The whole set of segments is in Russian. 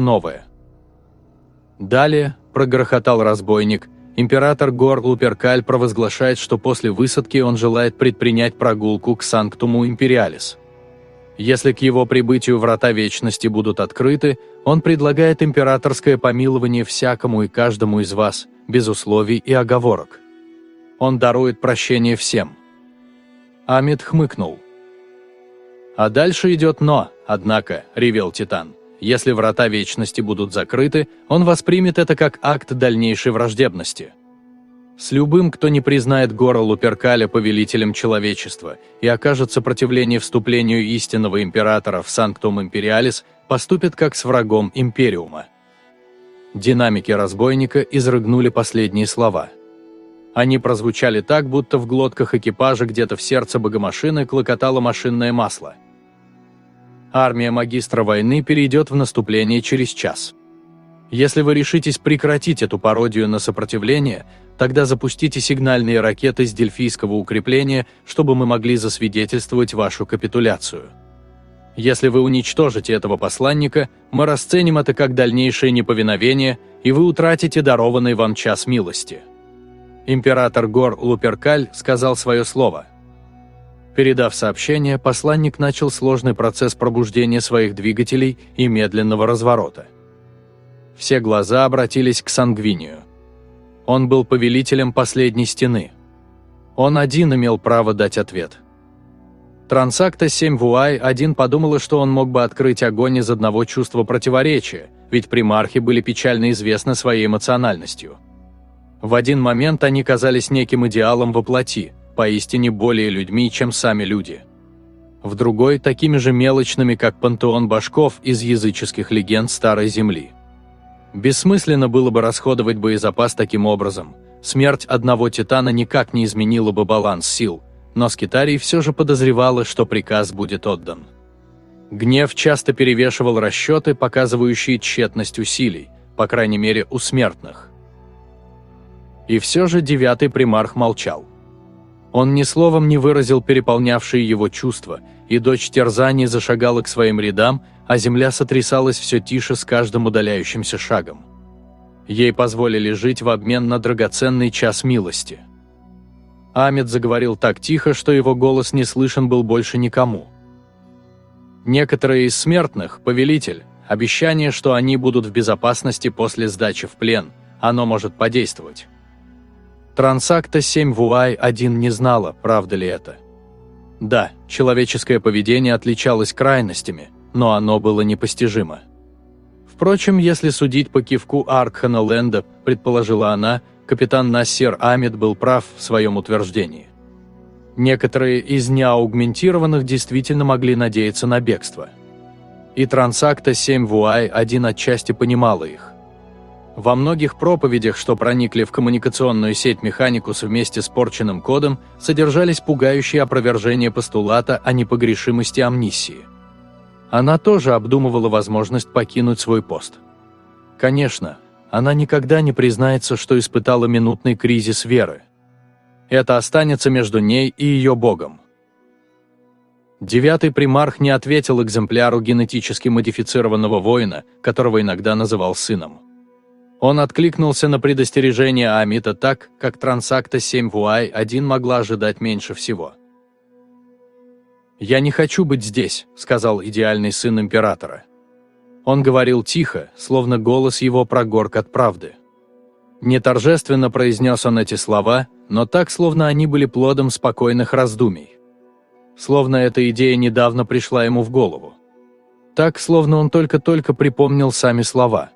новое. Далее, прогрохотал разбойник, император Гор Луперкаль провозглашает, что после высадки он желает предпринять прогулку к Санктуму Империалис. Если к его прибытию врата Вечности будут открыты, он предлагает императорское помилование всякому и каждому из вас, без условий и оговорок. Он дарует прощение всем. Амид хмыкнул. А дальше идет «но», однако, ревел Титан. Если врата Вечности будут закрыты, он воспримет это как акт дальнейшей враждебности. С любым, кто не признает Гора Луперкаля повелителем человечества и окажет сопротивление вступлению истинного императора в Санктум Империалис, поступит как с врагом Империума. Динамики разбойника изрыгнули последние слова. Они прозвучали так, будто в глотках экипажа где-то в сердце богомашины клокотало машинное масло. Армия магистра войны перейдет в наступление через час. Если вы решитесь прекратить эту пародию на сопротивление, тогда запустите сигнальные ракеты с дельфийского укрепления, чтобы мы могли засвидетельствовать вашу капитуляцию. Если вы уничтожите этого посланника, мы расценим это как дальнейшее неповиновение, и вы утратите дарованный вам час милости. Император Гор Луперкаль сказал свое слово. Передав сообщение, посланник начал сложный процесс пробуждения своих двигателей и медленного разворота. Все глаза обратились к Сангвинию. Он был повелителем последней стены. Он один имел право дать ответ. Трансакта 7 Вуай один подумала, что он мог бы открыть огонь из одного чувства противоречия, ведь примархи были печально известны своей эмоциональностью. В один момент они казались неким идеалом во плоти, поистине более людьми, чем сами люди. В другой – такими же мелочными, как пантеон башков из языческих легенд Старой Земли. Бессмысленно было бы расходовать боезапас таким образом. Смерть одного титана никак не изменила бы баланс сил, но Скитарий все же подозревала, что приказ будет отдан. Гнев часто перевешивал расчеты, показывающие тщетность усилий, по крайней мере у смертных. И все же девятый примарх молчал. Он ни словом не выразил переполнявшие его чувства, и дочь терзаний зашагала к своим рядам, а земля сотрясалась все тише с каждым удаляющимся шагом. Ей позволили жить в обмен на драгоценный час милости. Амид заговорил так тихо, что его голос не слышен был больше никому. Некоторые из смертных, повелитель, обещание, что они будут в безопасности после сдачи в плен, оно может подействовать. Трансакта 7 Вуай 1 не знала, правда ли это. Да, человеческое поведение отличалось крайностями – но оно было непостижимо. Впрочем, если судить по кивку Аркхана Ленда, предположила она, капитан Нассер Амид был прав в своем утверждении. Некоторые из неаугментированных действительно могли надеяться на бегство. И Трансакта 7 Вуай один отчасти понимала их. Во многих проповедях, что проникли в коммуникационную сеть Механикус вместе с порченным кодом, содержались пугающие опровержения постулата о непогрешимости амнисии. Она тоже обдумывала возможность покинуть свой пост. Конечно, она никогда не признается, что испытала минутный кризис веры. Это останется между ней и ее богом. Девятый примарх не ответил экземпляру генетически модифицированного воина, которого иногда называл сыном. Он откликнулся на предостережение Амита так, как Трансакта 7 Вуай 1 могла ожидать меньше всего – «Я не хочу быть здесь», – сказал идеальный сын императора. Он говорил тихо, словно голос его прогорк от правды. Не торжественно произнес он эти слова, но так, словно они были плодом спокойных раздумий. Словно эта идея недавно пришла ему в голову. Так, словно он только-только припомнил сами слова.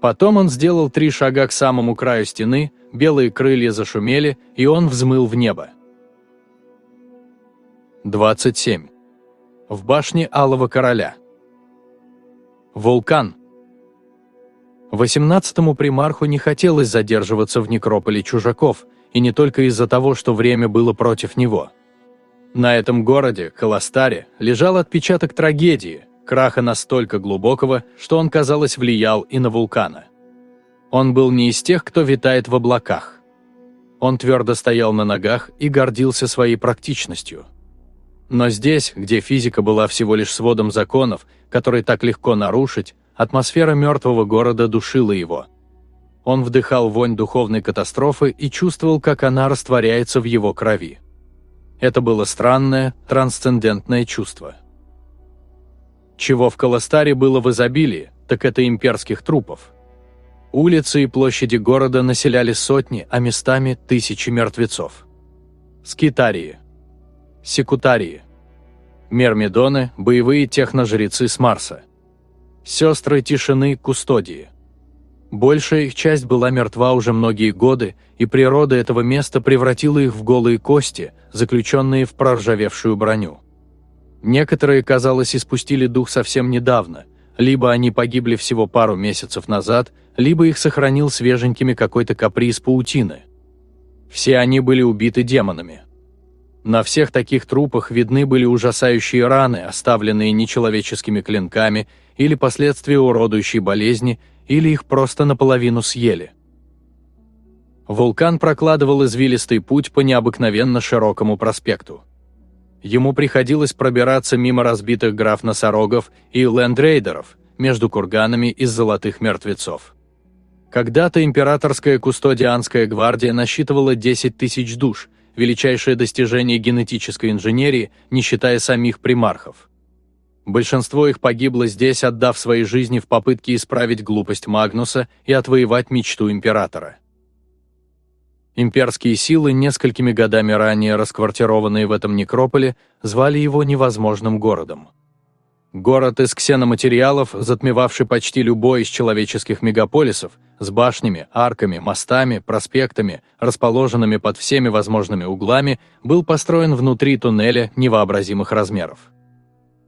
Потом он сделал три шага к самому краю стены, белые крылья зашумели, и он взмыл в небо. 27. В башне Алого Короля. Вулкан. Восемнадцатому примарху не хотелось задерживаться в некрополе чужаков, и не только из-за того, что время было против него. На этом городе, Холостаре, лежал отпечаток трагедии, краха настолько глубокого, что он, казалось, влиял и на вулкана. Он был не из тех, кто витает в облаках. Он твердо стоял на ногах и гордился своей практичностью – но здесь, где физика была всего лишь сводом законов, которые так легко нарушить, атмосфера мертвого города душила его. Он вдыхал вонь духовной катастрофы и чувствовал, как она растворяется в его крови. Это было странное, трансцендентное чувство. Чего в Каластаре было в изобилии, так это имперских трупов. Улицы и площади города населяли сотни, а местами тысячи мертвецов. Скитарии. Секутарии. Мермидоны – боевые техножрецы с Марса. Сестры тишины – кустодии. Большая их часть была мертва уже многие годы, и природа этого места превратила их в голые кости, заключенные в проржавевшую броню. Некоторые, казалось, испустили дух совсем недавно, либо они погибли всего пару месяцев назад, либо их сохранил свеженькими какой-то каприз паутины. Все они были убиты демонами. На всех таких трупах видны были ужасающие раны, оставленные нечеловеческими клинками, или последствия уродующей болезни, или их просто наполовину съели. Вулкан прокладывал извилистый путь по необыкновенно широкому проспекту. Ему приходилось пробираться мимо разбитых граф-носорогов и лендрейдеров, между курганами из золотых мертвецов. Когда-то императорская кустодианская гвардия насчитывала 10 тысяч душ, величайшее достижение генетической инженерии, не считая самих примархов. Большинство их погибло здесь, отдав свои жизни в попытке исправить глупость Магнуса и отвоевать мечту императора. Имперские силы, несколькими годами ранее расквартированные в этом некрополе, звали его невозможным городом. Город из ксеноматериалов, затмевавший почти любой из человеческих мегаполисов, с башнями, арками, мостами, проспектами, расположенными под всеми возможными углами, был построен внутри туннеля невообразимых размеров.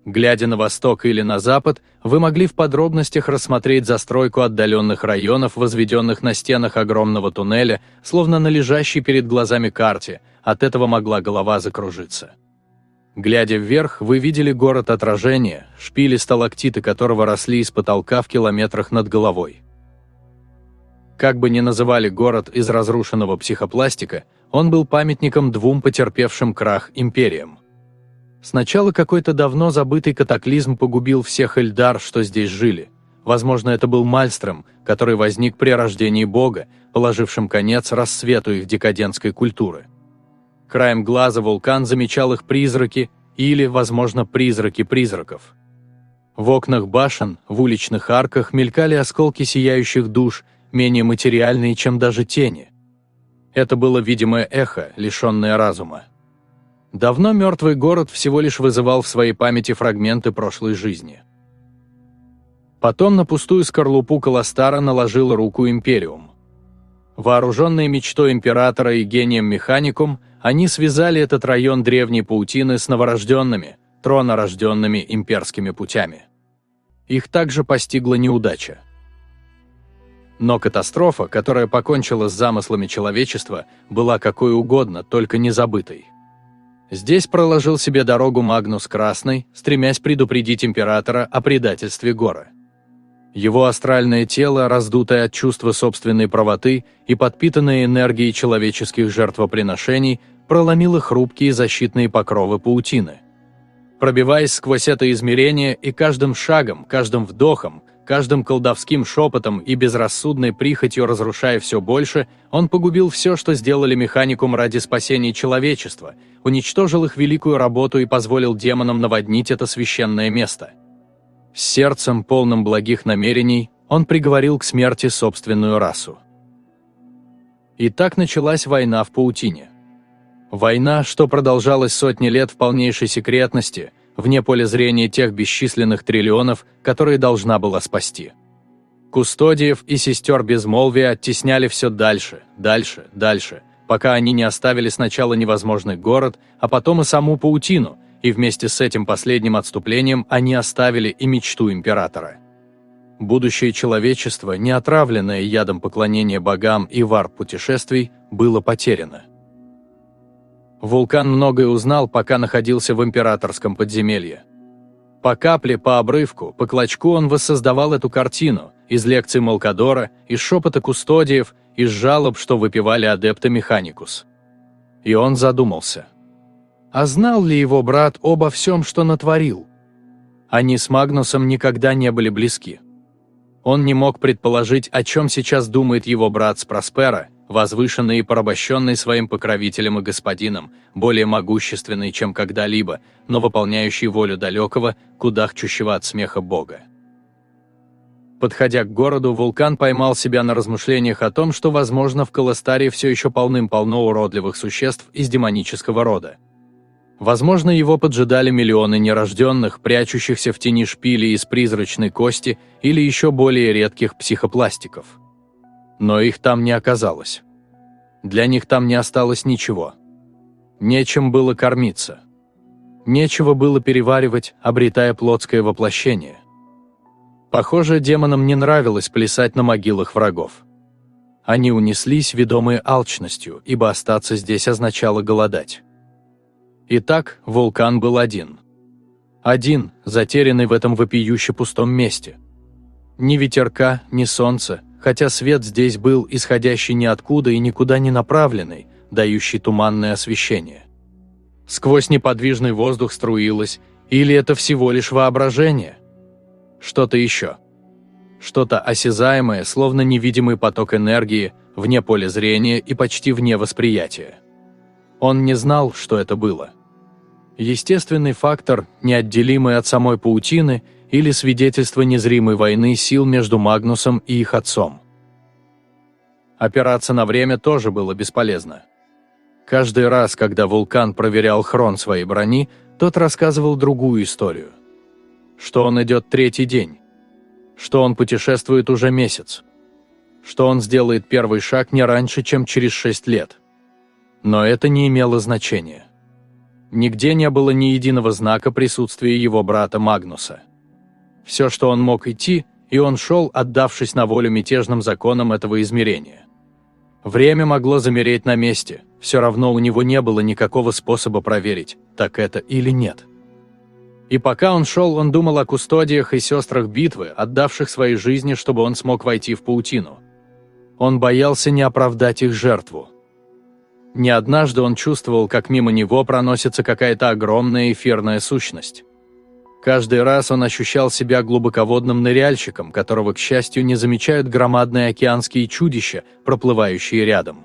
Глядя на восток или на запад, вы могли в подробностях рассмотреть застройку отдаленных районов, возведенных на стенах огромного туннеля, словно на лежащей перед глазами карте, от этого могла голова закружиться. Глядя вверх, вы видели город отражения, шпили сталактиты которого росли из потолка в километрах над головой. Как бы ни называли город из разрушенного психопластика, он был памятником двум потерпевшим крах империям. Сначала какой-то давно забытый катаклизм погубил всех Эльдар, что здесь жили. Возможно, это был Мальстром, который возник при рождении Бога, положившим конец рассвету их декадентской культуры. Краем глаза вулкан замечал их призраки или, возможно, призраки призраков. В окнах башен, в уличных арках мелькали осколки сияющих душ, менее материальные, чем даже тени. Это было видимое эхо, лишенное разума. Давно мертвый город всего лишь вызывал в своей памяти фрагменты прошлой жизни. Потом на пустую скорлупу Каластара наложил руку Империум. Вооруженные мечтой Императора и гением Механикум, они связали этот район древней паутины с новорожденными, тронорожденными имперскими путями. Их также постигла неудача. Но катастрофа, которая покончила с замыслами человечества, была какой угодно, только не забытой. Здесь проложил себе дорогу Магнус Красный, стремясь предупредить императора о предательстве Гора. Его астральное тело, раздутое от чувства собственной правоты и подпитанное энергией человеческих жертвоприношений, проломило хрупкие защитные покровы паутины. Пробиваясь сквозь это измерение и каждым шагом, каждым вдохом, каждым колдовским шепотом и безрассудной прихотью разрушая все больше, он погубил все, что сделали механикум ради спасения человечества, уничтожил их великую работу и позволил демонам наводнить это священное место. С сердцем, полным благих намерений, он приговорил к смерти собственную расу. И так началась война в паутине. Война, что продолжалась сотни лет в полнейшей секретности – вне поля зрения тех бесчисленных триллионов, которые должна была спасти. Кустодиев и сестер безмолвия оттесняли все дальше, дальше, дальше, пока они не оставили сначала невозможный город, а потом и саму паутину, и вместе с этим последним отступлением они оставили и мечту императора. Будущее человечества, не отравленное ядом поклонения богам и варп путешествий, было потеряно. Вулкан многое узнал, пока находился в императорском подземелье. По капле, по обрывку, по клочку он воссоздавал эту картину из лекций Малкадора, из шепота кустодиев, из жалоб, что выпивали адепты Механикус. И он задумался. А знал ли его брат обо всем, что натворил? Они с Магнусом никогда не были близки. Он не мог предположить, о чем сейчас думает его брат с Проспера, возвышенный и порабощенный своим покровителем и господином, более могущественный, чем когда-либо, но выполняющий волю далекого, кудахчущего от смеха Бога. Подходя к городу, вулкан поймал себя на размышлениях о том, что, возможно, в Каластаре все еще полным-полно уродливых существ из демонического рода. Возможно, его поджидали миллионы нерожденных, прячущихся в тени шпили из призрачной кости или еще более редких психопластиков. Но их там не оказалось. Для них там не осталось ничего. Нечем было кормиться. Нечего было переваривать, обретая плотское воплощение. Похоже, демонам не нравилось плясать на могилах врагов. Они унеслись, ведомые алчностью, ибо остаться здесь означало голодать. Итак, вулкан был один. Один, затерянный в этом вопиюще пустом месте. Ни ветерка, ни солнца, хотя свет здесь был исходящий ниоткуда и никуда не направленный, дающий туманное освещение. Сквозь неподвижный воздух струилось, или это всего лишь воображение? Что-то еще. Что-то осязаемое, словно невидимый поток энергии, вне поля зрения и почти вне восприятия. Он не знал, что это было естественный фактор, неотделимый от самой паутины, или свидетельство незримой войны сил между Магнусом и их отцом. Опираться на время тоже было бесполезно. Каждый раз, когда вулкан проверял хрон своей брони, тот рассказывал другую историю. Что он идет третий день. Что он путешествует уже месяц. Что он сделает первый шаг не раньше, чем через шесть лет. Но это не имело значения. Нигде не было ни единого знака присутствия его брата Магнуса. Все, что он мог идти, и он шел, отдавшись на волю мятежным законам этого измерения. Время могло замереть на месте, все равно у него не было никакого способа проверить, так это или нет. И пока он шел, он думал о кустодиях и сестрах битвы, отдавших свои жизни, чтобы он смог войти в паутину. Он боялся не оправдать их жертву. Не однажды он чувствовал, как мимо него проносится какая-то огромная эфирная сущность. Каждый раз он ощущал себя глубоководным ныряльщиком, которого, к счастью, не замечают громадные океанские чудища, проплывающие рядом.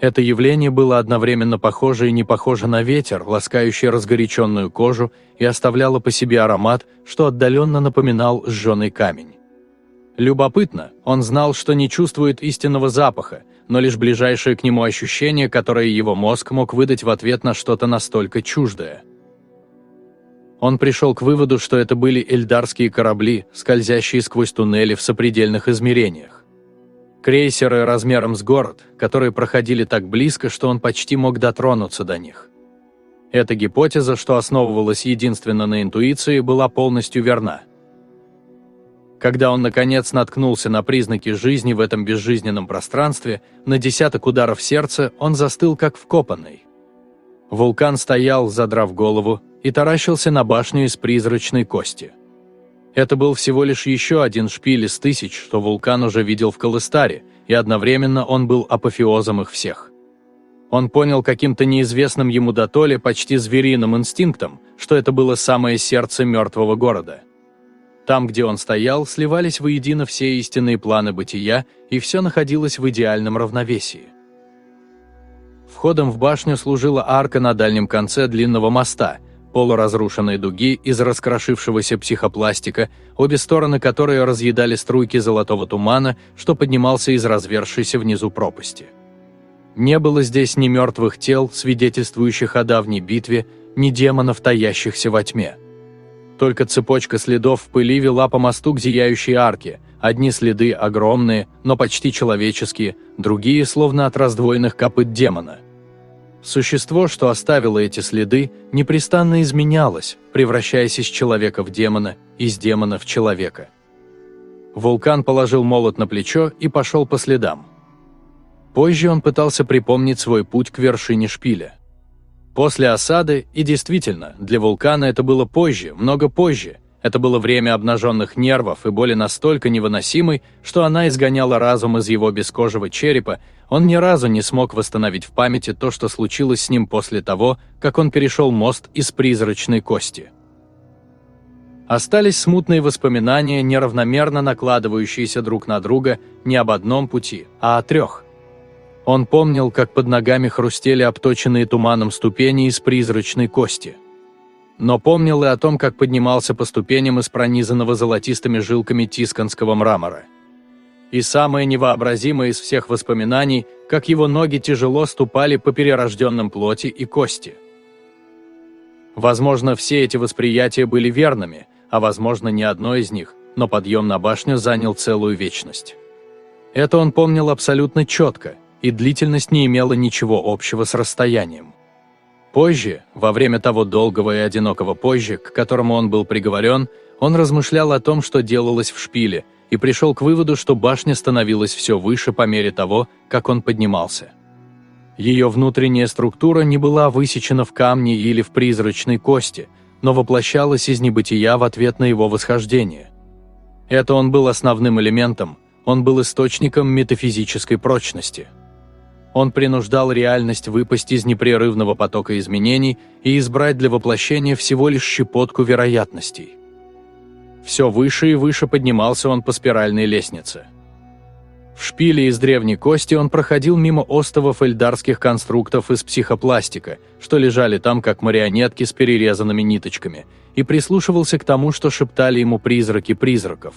Это явление было одновременно похоже и не похоже на ветер, ласкающий разгоряченную кожу, и оставляло по себе аромат, что отдаленно напоминал сжженный камень. Любопытно, он знал, что не чувствует истинного запаха, но лишь ближайшее к нему ощущение, которое его мозг мог выдать в ответ на что-то настолько чуждое. Он пришел к выводу, что это были эльдарские корабли, скользящие сквозь туннели в сопредельных измерениях. Крейсеры размером с город, которые проходили так близко, что он почти мог дотронуться до них. Эта гипотеза, что основывалась единственно на интуиции, была полностью верна. Когда он, наконец, наткнулся на признаки жизни в этом безжизненном пространстве, на десяток ударов сердца он застыл как вкопанный. Вулкан стоял, задрав голову, и таращился на башню из призрачной кости. Это был всего лишь еще один шпиль из тысяч, что вулкан уже видел в Калыстаре, и одновременно он был апофеозом их всех. Он понял каким-то неизвестным ему дотоле почти звериным инстинктом, что это было самое сердце мертвого города – там, где он стоял, сливались воедино все истинные планы бытия, и все находилось в идеальном равновесии. Входом в башню служила арка на дальнем конце длинного моста, полуразрушенной дуги из раскрошившегося психопластика, обе стороны которой разъедали струйки золотого тумана, что поднимался из развершейся внизу пропасти. Не было здесь ни мертвых тел, свидетельствующих о давней битве, ни демонов, таящихся во тьме. Только цепочка следов в пыли вела по мосту к зияющей арке. Одни следы огромные, но почти человеческие, другие словно от раздвоенных копыт демона. Существо, что оставило эти следы, непрестанно изменялось, превращаясь из человека в демона, из демона в человека. Вулкан положил молот на плечо и пошел по следам. Позже он пытался припомнить свой путь к вершине шпиля. После осады, и действительно, для вулкана это было позже, много позже, это было время обнаженных нервов и боли настолько невыносимой, что она изгоняла разум из его бескожего черепа, он ни разу не смог восстановить в памяти то, что случилось с ним после того, как он перешел мост из призрачной кости. Остались смутные воспоминания, неравномерно накладывающиеся друг на друга не об одном пути, а о трех. Он помнил, как под ногами хрустели обточенные туманом ступени из призрачной кости. Но помнил и о том, как поднимался по ступеням из пронизанного золотистыми жилками тисканского мрамора. И самое невообразимое из всех воспоминаний, как его ноги тяжело ступали по перерожденным плоти и кости. Возможно, все эти восприятия были верными – а возможно ни одно из них, но подъем на башню занял целую вечность. Это он помнил абсолютно четко, и длительность не имела ничего общего с расстоянием. Позже, во время того долгого и одинокого позже, к которому он был приговорен, он размышлял о том, что делалось в шпиле, и пришел к выводу, что башня становилась все выше по мере того, как он поднимался. Ее внутренняя структура не была высечена в камне или в призрачной кости, но воплощалась из небытия в ответ на его восхождение. Это он был основным элементом, он был источником метафизической прочности. Он принуждал реальность выпасть из непрерывного потока изменений и избрать для воплощения всего лишь щепотку вероятностей. Все выше и выше поднимался он по спиральной лестнице – в шпиле из древней кости он проходил мимо остовов эльдарских конструктов из психопластика, что лежали там как марионетки с перерезанными ниточками, и прислушивался к тому, что шептали ему призраки призраков.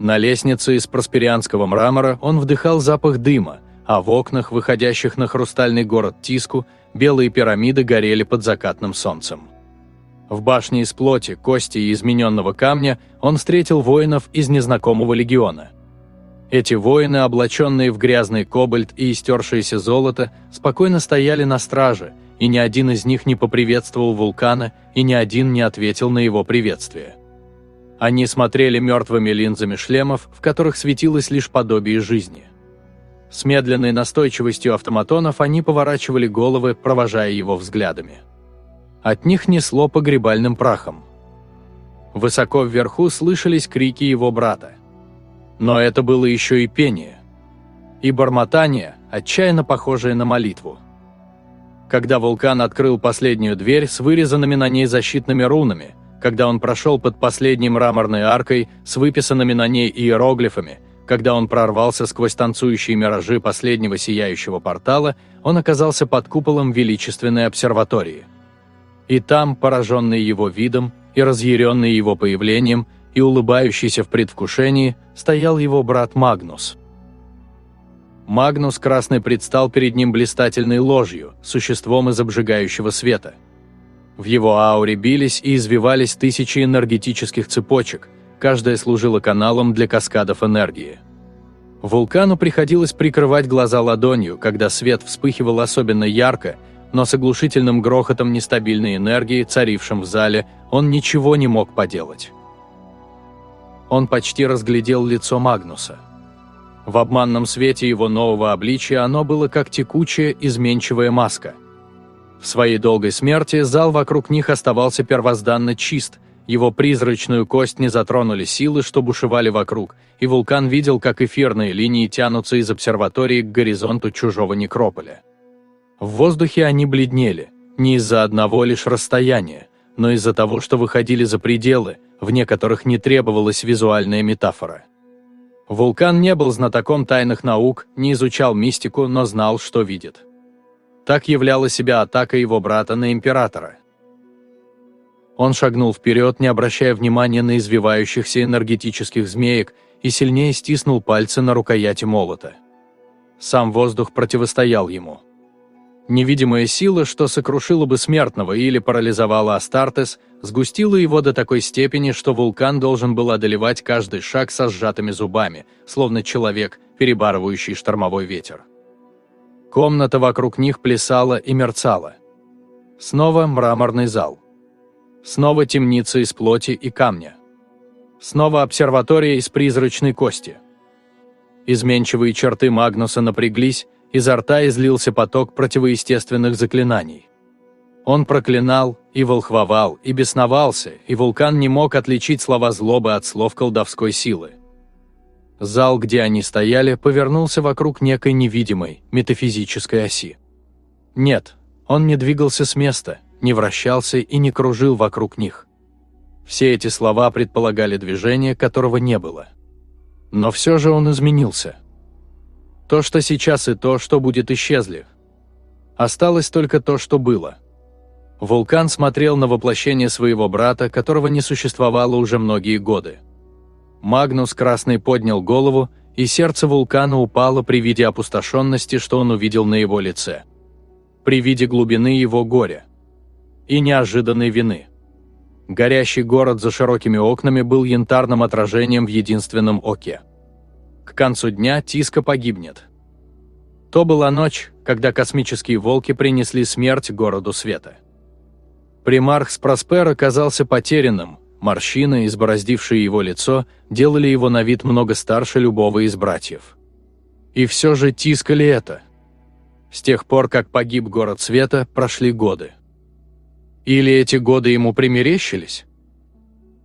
На лестнице из просперианского мрамора он вдыхал запах дыма, а в окнах, выходящих на хрустальный город Тиску, белые пирамиды горели под закатным солнцем. В башне из плоти, кости и измененного камня он встретил воинов из незнакомого легиона – эти воины, облаченные в грязный кобальт и истершееся золото, спокойно стояли на страже, и ни один из них не поприветствовал вулкана, и ни один не ответил на его приветствие. Они смотрели мертвыми линзами шлемов, в которых светилось лишь подобие жизни. С медленной настойчивостью автоматонов они поворачивали головы, провожая его взглядами. От них несло погребальным прахом. Высоко вверху слышались крики его брата. Но это было еще и пение. И бормотание, отчаянно похожее на молитву. Когда вулкан открыл последнюю дверь с вырезанными на ней защитными рунами, когда он прошел под последней мраморной аркой с выписанными на ней иероглифами, когда он прорвался сквозь танцующие миражи последнего сияющего портала, он оказался под куполом величественной обсерватории. И там, пораженный его видом и разъяренный его появлением, и улыбающийся в предвкушении, стоял его брат Магнус. Магнус Красный предстал перед ним блистательной ложью, существом из обжигающего света. В его ауре бились и извивались тысячи энергетических цепочек, каждая служила каналом для каскадов энергии. Вулкану приходилось прикрывать глаза ладонью, когда свет вспыхивал особенно ярко, но с оглушительным грохотом нестабильной энергии, царившим в зале, он ничего не мог поделать он почти разглядел лицо Магнуса. В обманном свете его нового обличия оно было как текучая, изменчивая маска. В своей долгой смерти зал вокруг них оставался первозданно чист, его призрачную кость не затронули силы, что бушевали вокруг, и вулкан видел, как эфирные линии тянутся из обсерватории к горизонту чужого некрополя. В воздухе они бледнели, не из-за одного лишь расстояния, но из-за того, что выходили за пределы, в некоторых не требовалась визуальная метафора. Вулкан не был знатоком тайных наук, не изучал мистику, но знал, что видит. Так являла себя атака его брата на императора. Он шагнул вперед, не обращая внимания на извивающихся энергетических змеек, и сильнее стиснул пальцы на рукояти молота. Сам воздух противостоял ему. Невидимая сила, что сокрушила бы смертного или парализовала Астартес, сгустила его до такой степени, что вулкан должен был одолевать каждый шаг со сжатыми зубами, словно человек, перебарывающий штормовой ветер. Комната вокруг них плясала и мерцала. Снова мраморный зал. Снова темница из плоти и камня. Снова обсерватория из призрачной кости. Изменчивые черты Магнуса напряглись, изо рта излился поток противоестественных заклинаний. Он проклинал, и волхвовал, и бесновался, и вулкан не мог отличить слова злобы от слов колдовской силы. Зал, где они стояли, повернулся вокруг некой невидимой, метафизической оси. Нет, он не двигался с места, не вращался и не кружил вокруг них. Все эти слова предполагали движение, которого не было. Но все же он изменился. То, что сейчас и то, что будет, исчезли. Осталось только то, что было. Вулкан смотрел на воплощение своего брата, которого не существовало уже многие годы. Магнус Красный поднял голову, и сердце вулкана упало при виде опустошенности, что он увидел на его лице. При виде глубины его горя. И неожиданной вины. Горящий город за широкими окнами был янтарным отражением в единственном оке. К концу дня Тиска погибнет. То была ночь, когда космические волки принесли смерть городу света. Примарх Проспер оказался потерянным, морщины, избороздившие его лицо, делали его на вид много старше любого из братьев. И все же тискали это. С тех пор, как погиб город света, прошли годы. Или эти годы ему примерещились?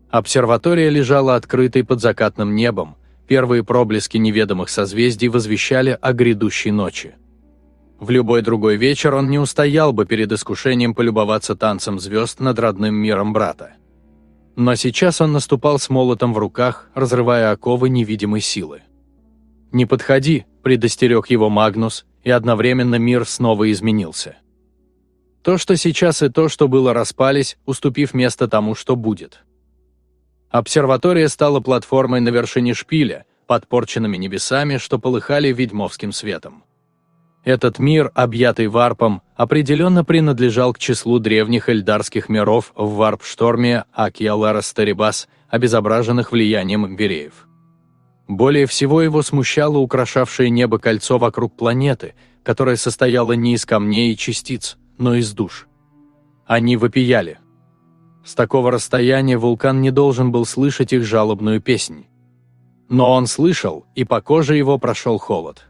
Обсерватория лежала открытой под закатным небом, первые проблески неведомых созвездий возвещали о грядущей ночи. В любой другой вечер он не устоял бы перед искушением полюбоваться танцем звезд над родным миром брата. Но сейчас он наступал с молотом в руках, разрывая оковы невидимой силы. «Не подходи», – предостерег его Магнус, и одновременно мир снова изменился. То, что сейчас и то, что было, распались, уступив место тому, что будет. Обсерватория стала платформой на вершине шпиля, подпорченными небесами, что полыхали ведьмовским светом. Этот мир, объятый варпом, определенно принадлежал к числу древних эльдарских миров в варп-шторме Акиалара Старибас, обезображенных влиянием империев. Более всего его смущало украшавшее небо кольцо вокруг планеты, которое состояло не из камней и частиц, но из душ. Они вопияли. С такого расстояния вулкан не должен был слышать их жалобную песнь. Но он слышал, и по коже его прошел холод.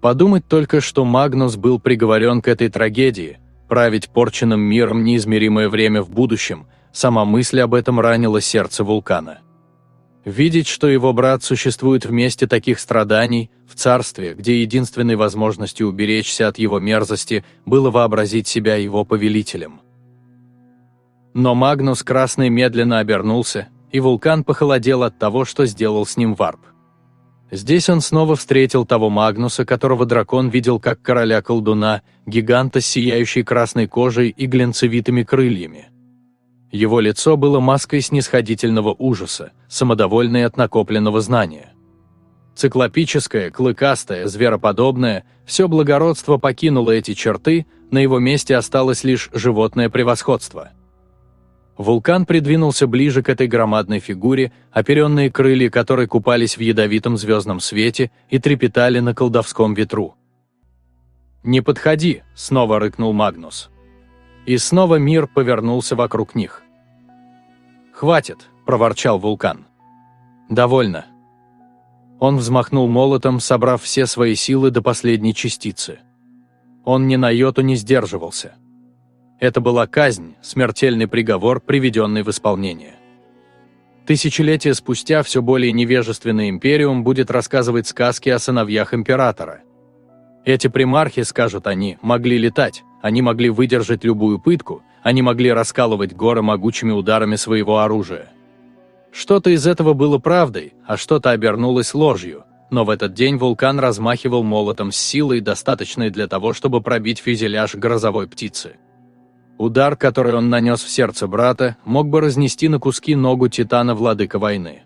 Подумать только, что Магнус был приговорен к этой трагедии, править порченным миром неизмеримое время в будущем, сама мысль об этом ранила сердце вулкана. Видеть, что его брат существует в месте таких страданий, в царстве, где единственной возможностью уберечься от его мерзости было вообразить себя его повелителем. Но Магнус Красный медленно обернулся, и вулкан похолодел от того, что сделал с ним варп. Здесь он снова встретил того Магнуса, которого дракон видел как короля-колдуна, гиганта с сияющей красной кожей и глянцевитыми крыльями. Его лицо было маской снисходительного ужаса, самодовольной от накопленного знания. Циклопическое, клыкастое, звероподобное, все благородство покинуло эти черты, на его месте осталось лишь животное превосходство. Вулкан придвинулся ближе к этой громадной фигуре, оперенные крылья которой купались в ядовитом звездном свете и трепетали на колдовском ветру. «Не подходи!» – снова рыкнул Магнус. И снова мир повернулся вокруг них. «Хватит!» – проворчал вулкан. «Довольно». Он взмахнул молотом, собрав все свои силы до последней частицы. Он ни на йоту не сдерживался. Это была казнь, смертельный приговор, приведенный в исполнение. Тысячелетия спустя все более невежественный империум будет рассказывать сказки о сыновьях императора. Эти примархи, скажут они, могли летать, они могли выдержать любую пытку, они могли раскалывать горы могучими ударами своего оружия. Что-то из этого было правдой, а что-то обернулось ложью, но в этот день вулкан размахивал молотом с силой, достаточной для того, чтобы пробить фюзеляж грозовой птицы. Удар, который он нанес в сердце брата, мог бы разнести на куски ногу Титана Владыка войны.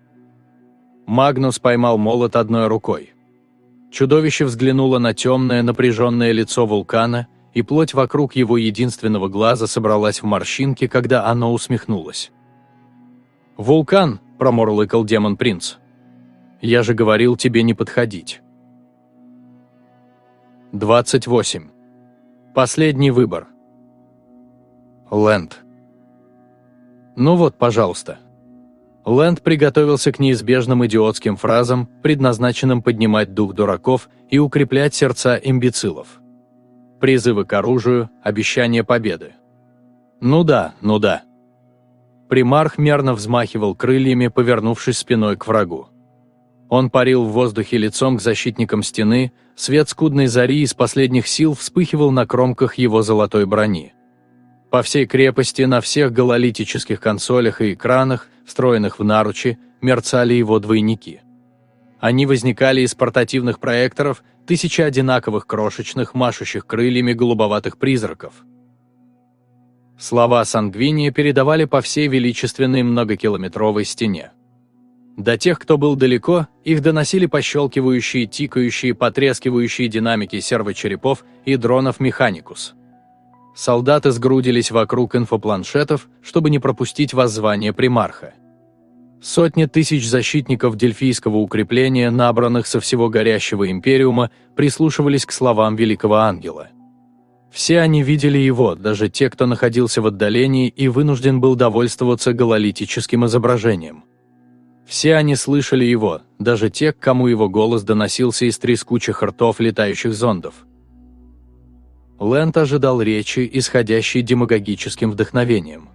Магнус поймал молот одной рукой. Чудовище взглянуло на темное напряженное лицо вулкана и плоть вокруг его единственного глаза собралась в морщинки, когда оно усмехнулось. «Вулкан!» – промурлыкал демон-принц. «Я же говорил тебе не подходить». 28. Последний выбор. Лэнд. Ну вот, пожалуйста. Лэнд приготовился к неизбежным идиотским фразам, предназначенным поднимать дух дураков и укреплять сердца имбецилов призывы к оружию, обещание победы. Ну да, ну да. Примарх мерно взмахивал крыльями, повернувшись спиной к врагу. Он парил в воздухе лицом к защитникам стены, свет скудной зари из последних сил вспыхивал на кромках его золотой брони. По всей крепости на всех гололитических консолях и экранах, встроенных в наручи, мерцали его двойники. Они возникали из портативных проекторов, тысячи одинаковых крошечных, машущих крыльями голубоватых призраков. Слова Сангвиния передавали по всей величественной многокилометровой стене. До тех, кто был далеко, их доносили пощелкивающие, тикающие, потрескивающие динамики сервочерепов и дронов «Механикус». Солдаты сгрудились вокруг инфопланшетов, чтобы не пропустить воззвание примарха. Сотни тысяч защитников Дельфийского укрепления, набранных со всего горящего Империума, прислушивались к словам Великого Ангела. Все они видели его, даже те, кто находился в отдалении и вынужден был довольствоваться гололитическим изображением. Все они слышали его, даже те, кому его голос доносился из трескучих ртов летающих зондов. Лэнд ожидал речи, исходящей демагогическим вдохновением.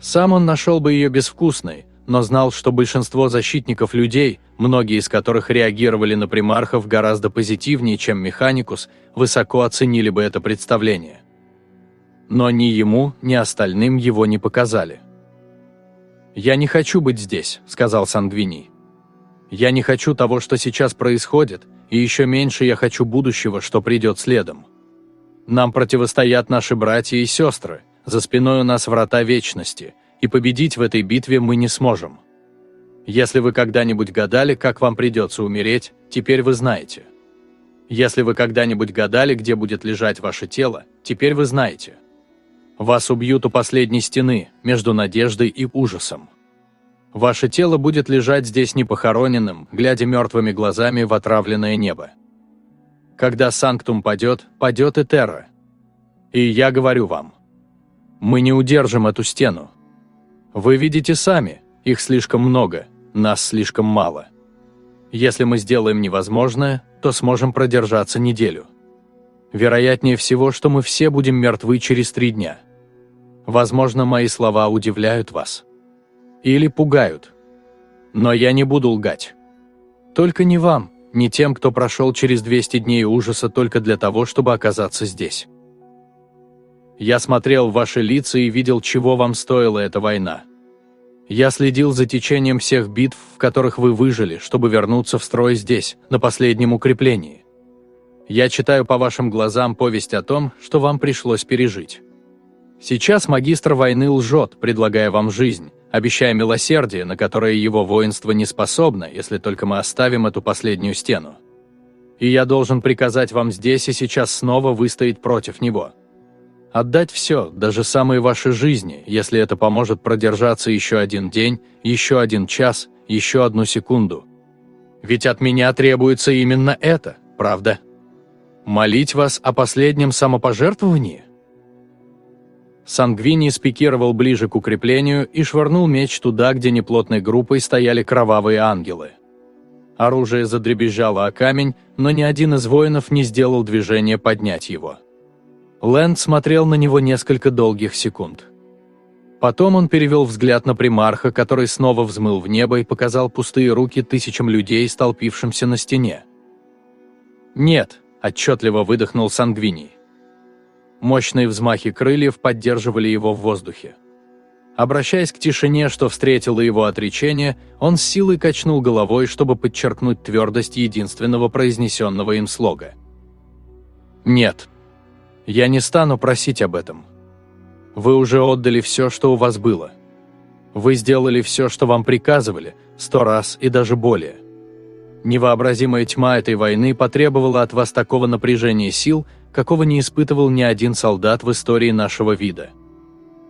Сам он нашел бы ее безвкусной, но знал, что большинство защитников людей, многие из которых реагировали на примархов гораздо позитивнее, чем Механикус, высоко оценили бы это представление. Но ни ему, ни остальным его не показали. «Я не хочу быть здесь», — сказал Сангвини. «Я не хочу того, что сейчас происходит, и еще меньше я хочу будущего, что придет следом. Нам противостоят наши братья и сестры, за спиной у нас врата вечности, и победить в этой битве мы не сможем. Если вы когда-нибудь гадали, как вам придется умереть, теперь вы знаете. Если вы когда-нибудь гадали, где будет лежать ваше тело, теперь вы знаете. Вас убьют у последней стены, между надеждой и ужасом. Ваше тело будет лежать здесь непохороненным, глядя мертвыми глазами в отравленное небо. Когда Санктум падет, падет и Терра. И я говорю вам, мы не удержим эту стену, вы видите сами, их слишком много, нас слишком мало. Если мы сделаем невозможное, то сможем продержаться неделю. Вероятнее всего, что мы все будем мертвы через три дня. Возможно, мои слова удивляют вас. Или пугают. Но я не буду лгать. Только не вам, не тем, кто прошел через 200 дней ужаса только для того, чтобы оказаться здесь. Я смотрел в ваши лица и видел, чего вам стоила эта война. Я следил за течением всех битв, в которых вы выжили, чтобы вернуться в строй здесь, на последнем укреплении. Я читаю по вашим глазам повесть о том, что вам пришлось пережить. Сейчас магистр войны лжет, предлагая вам жизнь, обещая милосердие, на которое его воинство не способно, если только мы оставим эту последнюю стену. И я должен приказать вам здесь и сейчас снова выстоять против него. Отдать все, даже самые ваши жизни, если это поможет продержаться еще один день, еще один час, еще одну секунду. Ведь от меня требуется именно это, правда? Молить вас о последнем самопожертвовании? Сангвини спикировал ближе к укреплению и швырнул меч туда, где неплотной группой стояли кровавые ангелы. Оружие задребезжало о камень, но ни один из воинов не сделал движения поднять его. Лэнд смотрел на него несколько долгих секунд. Потом он перевел взгляд на примарха, который снова взмыл в небо и показал пустые руки тысячам людей, столпившимся на стене. «Нет», – отчетливо выдохнул Сангвиний. Мощные взмахи крыльев поддерживали его в воздухе. Обращаясь к тишине, что встретило его отречение, он с силой качнул головой, чтобы подчеркнуть твердость единственного произнесенного им слога. «Нет», я не стану просить об этом. Вы уже отдали все, что у вас было. Вы сделали все, что вам приказывали, сто раз и даже более. Невообразимая тьма этой войны потребовала от вас такого напряжения сил, какого не испытывал ни один солдат в истории нашего вида.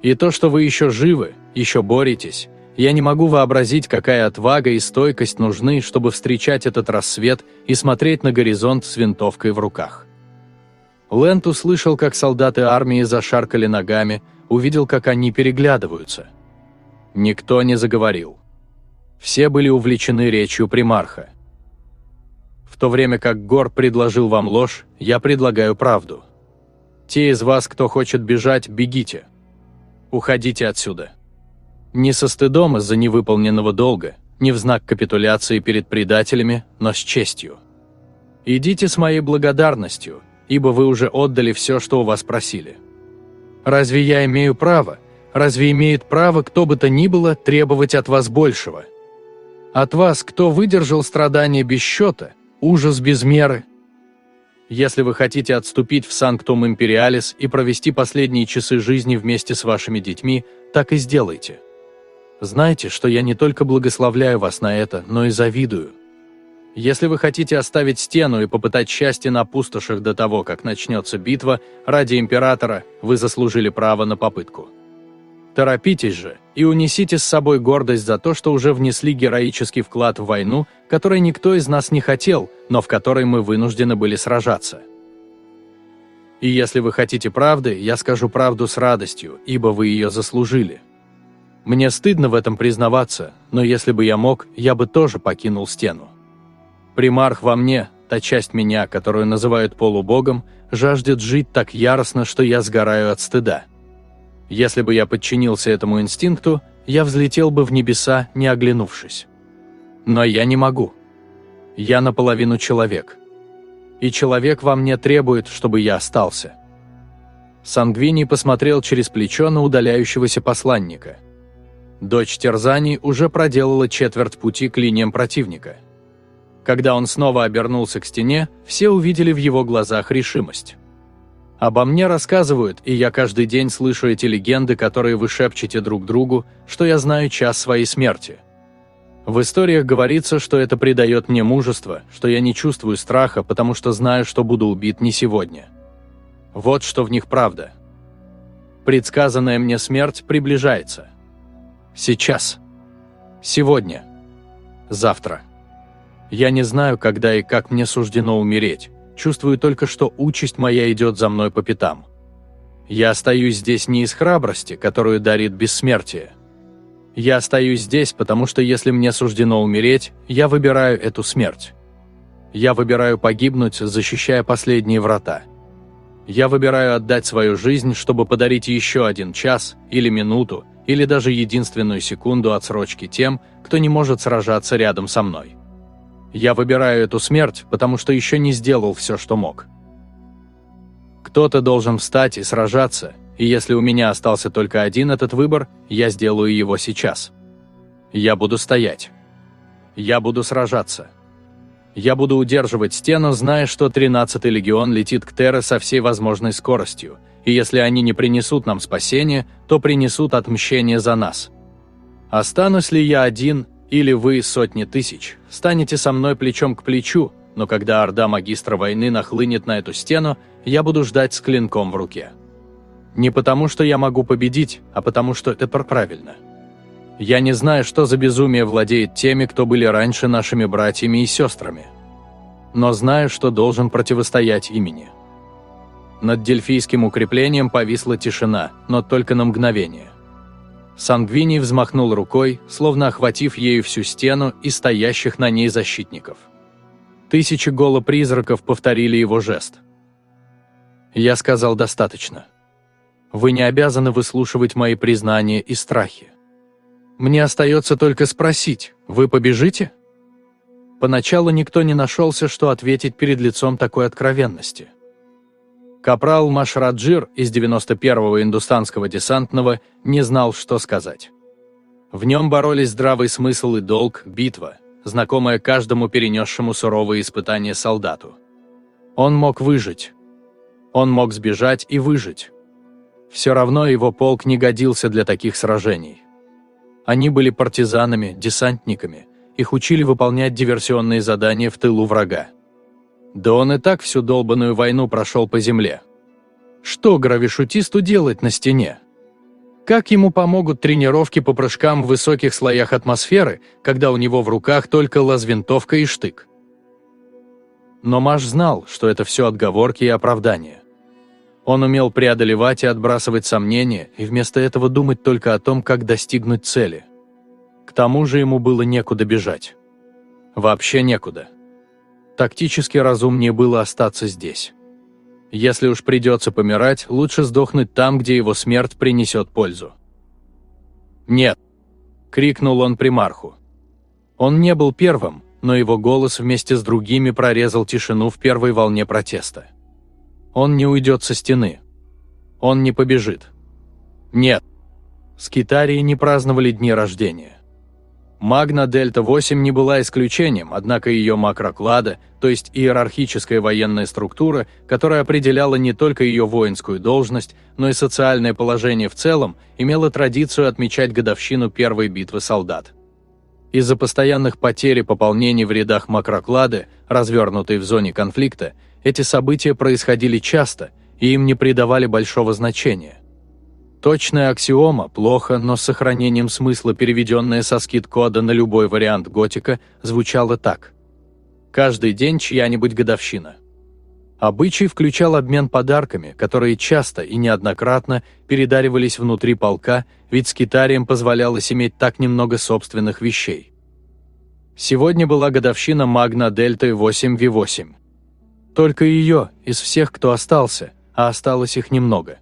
И то, что вы еще живы, еще боретесь, я не могу вообразить, какая отвага и стойкость нужны, чтобы встречать этот рассвет и смотреть на горизонт с винтовкой в руках. Лэнд услышал, как солдаты армии зашаркали ногами, увидел, как они переглядываются. Никто не заговорил. Все были увлечены речью примарха. В то время как Гор предложил вам ложь, я предлагаю правду. Те из вас, кто хочет бежать, бегите. Уходите отсюда. Не со стыдом из-за невыполненного долга, не в знак капитуляции перед предателями, но с честью. Идите с моей благодарностью – ибо вы уже отдали все, что у вас просили. Разве я имею право, разве имеет право кто бы то ни было требовать от вас большего? От вас, кто выдержал страдания без счета, ужас без меры? Если вы хотите отступить в Санктум Империалис и провести последние часы жизни вместе с вашими детьми, так и сделайте. Знайте, что я не только благословляю вас на это, но и завидую. Если вы хотите оставить стену и попытать счастье на пустошах до того, как начнется битва, ради Императора вы заслужили право на попытку. Торопитесь же и унесите с собой гордость за то, что уже внесли героический вклад в войну, которой никто из нас не хотел, но в которой мы вынуждены были сражаться. И если вы хотите правды, я скажу правду с радостью, ибо вы ее заслужили. Мне стыдно в этом признаваться, но если бы я мог, я бы тоже покинул стену. Примарх во мне, та часть меня, которую называют полубогом, жаждет жить так яростно, что я сгораю от стыда. Если бы я подчинился этому инстинкту, я взлетел бы в небеса, не оглянувшись. Но я не могу. Я наполовину человек. И человек во мне требует, чтобы я остался. Сангвини посмотрел через плечо на удаляющегося посланника. Дочь Терзани уже проделала четверть пути к линиям противника – когда он снова обернулся к стене, все увидели в его глазах решимость. Обо мне рассказывают, и я каждый день слышу эти легенды, которые вы шепчете друг другу, что я знаю час своей смерти. В историях говорится, что это придает мне мужество, что я не чувствую страха, потому что знаю, что буду убит не сегодня. Вот что в них правда. Предсказанная мне смерть приближается. Сейчас. Сегодня. Завтра. Я не знаю, когда и как мне суждено умереть. Чувствую только, что участь моя идет за мной по пятам. Я остаюсь здесь не из храбрости, которую дарит бессмертие. Я остаюсь здесь, потому что если мне суждено умереть, я выбираю эту смерть. Я выбираю погибнуть, защищая последние врата. Я выбираю отдать свою жизнь, чтобы подарить еще один час, или минуту, или даже единственную секунду отсрочки тем, кто не может сражаться рядом со мной. Я выбираю эту смерть, потому что еще не сделал все, что мог. Кто-то должен встать и сражаться, и если у меня остался только один этот выбор, я сделаю его сейчас. Я буду стоять. Я буду сражаться. Я буду удерживать стену, зная, что 13-й легион летит к Терре со всей возможной скоростью, и если они не принесут нам спасения, то принесут отмщение за нас. Останусь ли я один, или вы, сотни тысяч, станете со мной плечом к плечу, но когда орда магистра войны нахлынет на эту стену, я буду ждать с клинком в руке. Не потому, что я могу победить, а потому, что это правильно. Я не знаю, что за безумие владеет теми, кто были раньше нашими братьями и сестрами. Но знаю, что должен противостоять имени. Над Дельфийским укреплением повисла тишина, но только на мгновение. Сангвини взмахнул рукой, словно охватив ею всю стену и стоящих на ней защитников. Тысячи голопризраков повторили его жест. Я сказал достаточно. Вы не обязаны выслушивать мои признания и страхи. Мне остается только спросить, вы побежите? Поначалу никто не нашелся, что ответить перед лицом такой откровенности. Капрал Машраджир из 91-го индустанского десантного не знал, что сказать. В нем боролись здравый смысл и долг, битва, знакомая каждому перенесшему суровые испытания солдату. Он мог выжить. Он мог сбежать и выжить. Все равно его полк не годился для таких сражений. Они были партизанами, десантниками, их учили выполнять диверсионные задания в тылу врага. Да он и так всю долбанную войну прошел по земле. Что гравишутисту делать на стене? Как ему помогут тренировки по прыжкам в высоких слоях атмосферы, когда у него в руках только лазвинтовка и штык? Но Маш знал, что это все отговорки и оправдания. Он умел преодолевать и отбрасывать сомнения, и вместо этого думать только о том, как достигнуть цели. К тому же ему было некуда бежать. Вообще некуда. Тактически разумнее было остаться здесь. Если уж придется помирать, лучше сдохнуть там, где его смерть принесет пользу. «Нет!» – крикнул он примарху. Он не был первым, но его голос вместе с другими прорезал тишину в первой волне протеста. Он не уйдет со стены. Он не побежит. Нет. Скитарии не праздновали дни рождения. Магна Дельта-8 не была исключением, однако ее макроклада, то есть иерархическая военная структура, которая определяла не только ее воинскую должность, но и социальное положение в целом, имела традицию отмечать годовщину первой битвы солдат. Из-за постоянных потерь и пополнений в рядах макроклады, развернутой в зоне конфликта, эти события происходили часто, и им не придавали большого значения. Точная аксиома, плохо, но с сохранением смысла, переведенная со скид-кода на любой вариант готика, звучала так. Каждый день чья-нибудь годовщина. Обычай включал обмен подарками, которые часто и неоднократно передаривались внутри полка, ведь скитариям позволялось иметь так немного собственных вещей. Сегодня была годовщина Магна Дельты 8В8. Только ее, из всех, кто остался, а осталось их немного.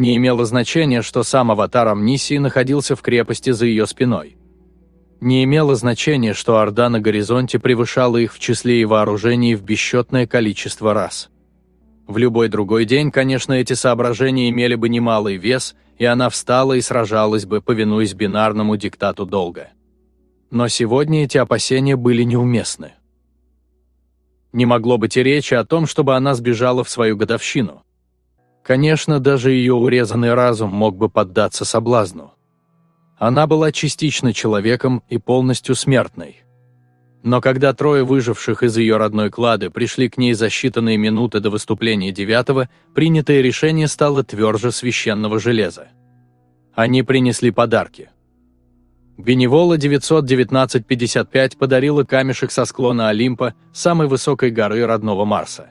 Не имело значения, что сам аватар Амнисии находился в крепости за ее спиной. Не имело значения, что Орда на горизонте превышала их в числе и вооружении в бесчетное количество раз. В любой другой день, конечно, эти соображения имели бы немалый вес, и она встала и сражалась бы, повинуясь бинарному диктату долга. Но сегодня эти опасения были неуместны. Не могло быть и речи о том, чтобы она сбежала в свою годовщину. Конечно, даже ее урезанный разум мог бы поддаться соблазну. Она была частично человеком и полностью смертной. Но когда трое выживших из ее родной клады пришли к ней за считанные минуты до выступления девятого, принятое решение стало тверже священного железа. Они принесли подарки. Беневола 919-55 подарила камешек со склона Олимпа, самой высокой горы родного Марса.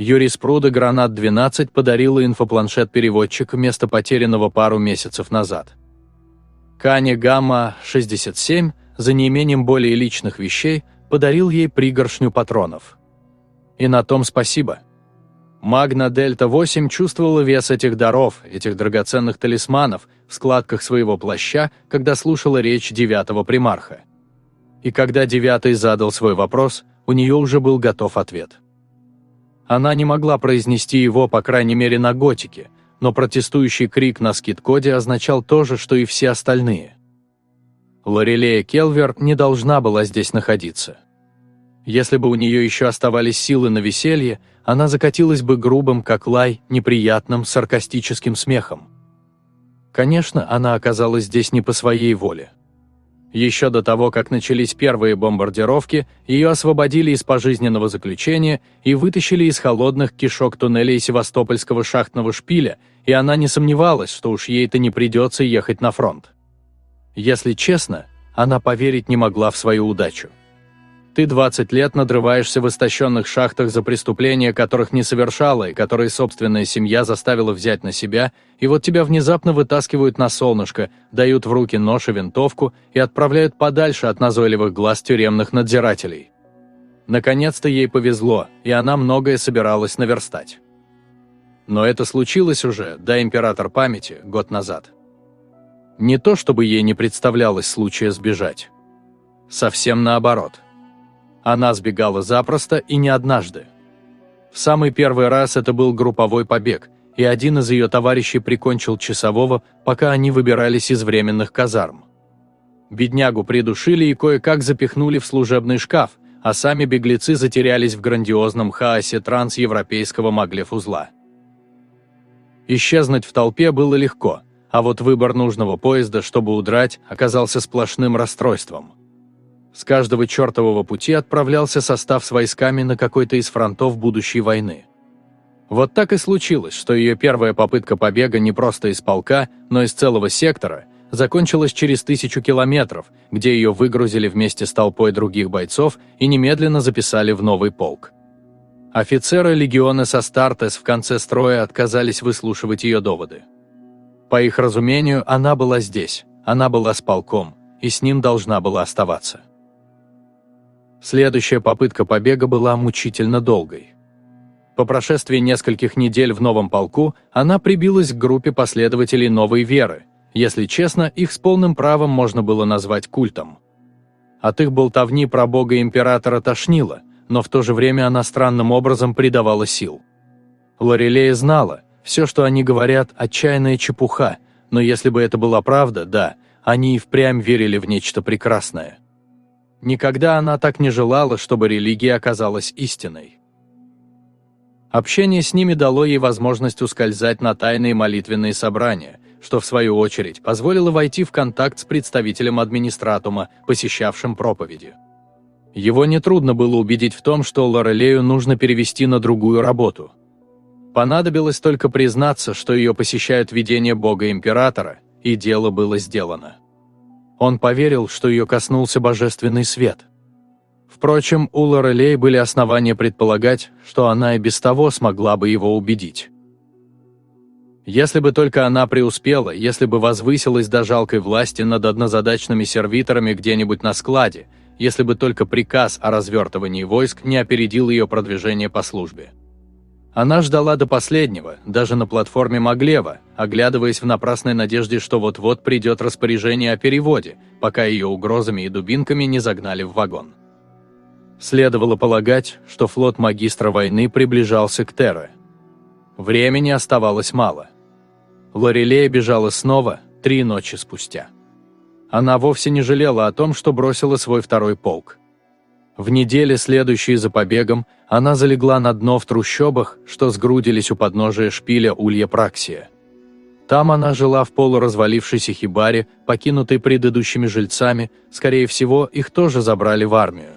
Юрий Спруда Гранат-12 подарила инфопланшет-переводчик вместо потерянного пару месяцев назад. Кани Гамма-67 за неимением более личных вещей подарил ей пригоршню патронов. И на том спасибо. Магна Дельта-8 чувствовала вес этих даров, этих драгоценных талисманов в складках своего плаща, когда слушала речь девятого примарха. И когда девятый задал свой вопрос, у нее уже был готов ответ. Она не могла произнести его, по крайней мере, на готике, но протестующий крик на скид-коде означал то же, что и все остальные. Лорелея Келвер не должна была здесь находиться. Если бы у нее еще оставались силы на веселье, она закатилась бы грубым, как лай, неприятным, саркастическим смехом. Конечно, она оказалась здесь не по своей воле. Еще до того, как начались первые бомбардировки, ее освободили из пожизненного заключения и вытащили из холодных кишок туннелей Севастопольского шахтного шпиля, и она не сомневалась, что уж ей-то не придется ехать на фронт. Если честно, она поверить не могла в свою удачу. Ты 20 лет надрываешься в истощенных шахтах за преступления, которых не совершала и которые собственная семья заставила взять на себя, и вот тебя внезапно вытаскивают на солнышко, дают в руки нож и винтовку и отправляют подальше от назойливых глаз тюремных надзирателей. Наконец-то ей повезло, и она многое собиралась наверстать. Но это случилось уже, да император памяти, год назад. Не то чтобы ей не представлялось случая сбежать. Совсем наоборот – она сбегала запросто и не однажды. В самый первый раз это был групповой побег, и один из ее товарищей прикончил часового, пока они выбирались из временных казарм. Беднягу придушили и кое-как запихнули в служебный шкаф, а сами беглецы затерялись в грандиозном хаосе трансевропейского маглев-узла. Исчезнуть в толпе было легко, а вот выбор нужного поезда, чтобы удрать, оказался сплошным расстройством – с каждого чертового пути отправлялся состав с войсками на какой-то из фронтов будущей войны. Вот так и случилось, что ее первая попытка побега не просто из полка, но из целого сектора закончилась через тысячу километров, где ее выгрузили вместе с толпой других бойцов и немедленно записали в новый полк. Офицеры легиона со Стартес в конце строя отказались выслушивать ее доводы. По их разумению, она была здесь, она была с полком, и с ним должна была оставаться. Следующая попытка побега была мучительно долгой. По прошествии нескольких недель в новом полку она прибилась к группе последователей новой веры. Если честно, их с полным правом можно было назвать культом. От их болтовни про бога императора тошнило, но в то же время она странным образом придавала сил. Лорелея знала, все, что они говорят, отчаянная чепуха, но если бы это была правда, да, они и впрямь верили в нечто прекрасное. Никогда она так не желала, чтобы религия оказалась истиной. Общение с ними дало ей возможность ускользать на тайные молитвенные собрания, что в свою очередь позволило войти в контакт с представителем администратума, посещавшим проповеди. Его нетрудно было убедить в том, что Лорелею нужно перевести на другую работу. Понадобилось только признаться, что ее посещают видения бога-императора, и дело было сделано. Он поверил, что ее коснулся божественный свет. Впрочем, у Лорелей были основания предполагать, что она и без того смогла бы его убедить. Если бы только она преуспела, если бы возвысилась до жалкой власти над однозадачными сервиторами где-нибудь на складе, если бы только приказ о развертывании войск не опередил ее продвижение по службе. Она ждала до последнего, даже на платформе Маглева, оглядываясь в напрасной надежде, что вот-вот придет распоряжение о переводе, пока ее угрозами и дубинками не загнали в вагон. Следовало полагать, что флот магистра войны приближался к Терре. Времени оставалось мало. Лорелея бежала снова, три ночи спустя. Она вовсе не жалела о том, что бросила свой второй полк. В неделе, следующие за побегом, она залегла на дно в трущобах, что сгрудились у подножия шпиля Улья Праксия. Там она жила в полуразвалившейся хибаре, покинутой предыдущими жильцами, скорее всего, их тоже забрали в армию.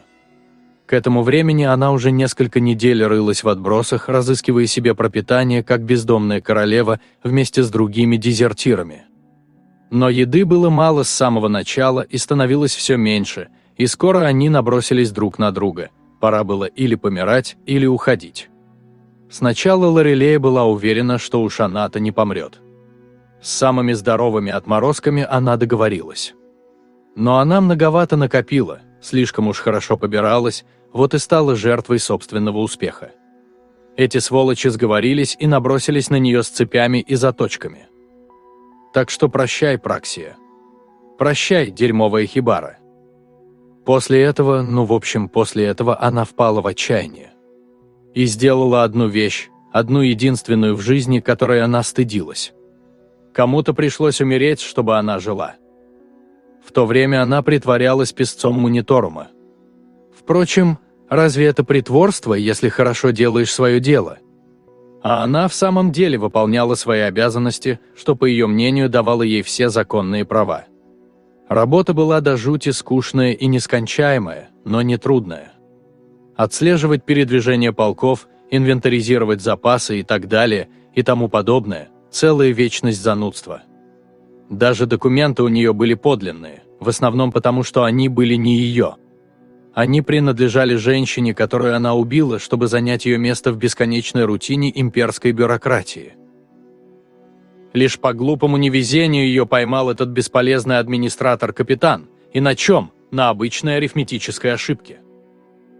К этому времени она уже несколько недель рылась в отбросах, разыскивая себе пропитание, как бездомная королева, вместе с другими дезертирами. Но еды было мало с самого начала и становилось все меньше, и скоро они набросились друг на друга. Пора было или помирать, или уходить. Сначала Лорелея была уверена, что у Шаната не помрет. С самыми здоровыми отморозками она договорилась. Но она многовато накопила – слишком уж хорошо побиралась, вот и стала жертвой собственного успеха. Эти сволочи сговорились и набросились на нее с цепями и заточками. Так что прощай, Праксия. Прощай, дерьмовая хибара. После этого, ну в общем, после этого она впала в отчаяние. И сделала одну вещь, одну единственную в жизни, которой она стыдилась. Кому-то пришлось умереть, чтобы она жила. В то время она притворялась песцом мониторума. Впрочем, разве это притворство, если хорошо делаешь свое дело? А она в самом деле выполняла свои обязанности, что, по ее мнению, давало ей все законные права. Работа была до жути скучная и нескончаемая, но не трудная. Отслеживать передвижение полков, инвентаризировать запасы и так далее, и тому подобное – целая вечность занудства – даже документы у нее были подлинные, в основном потому, что они были не ее. Они принадлежали женщине, которую она убила, чтобы занять ее место в бесконечной рутине имперской бюрократии. Лишь по глупому невезению ее поймал этот бесполезный администратор-капитан. И на чем? На обычной арифметической ошибке.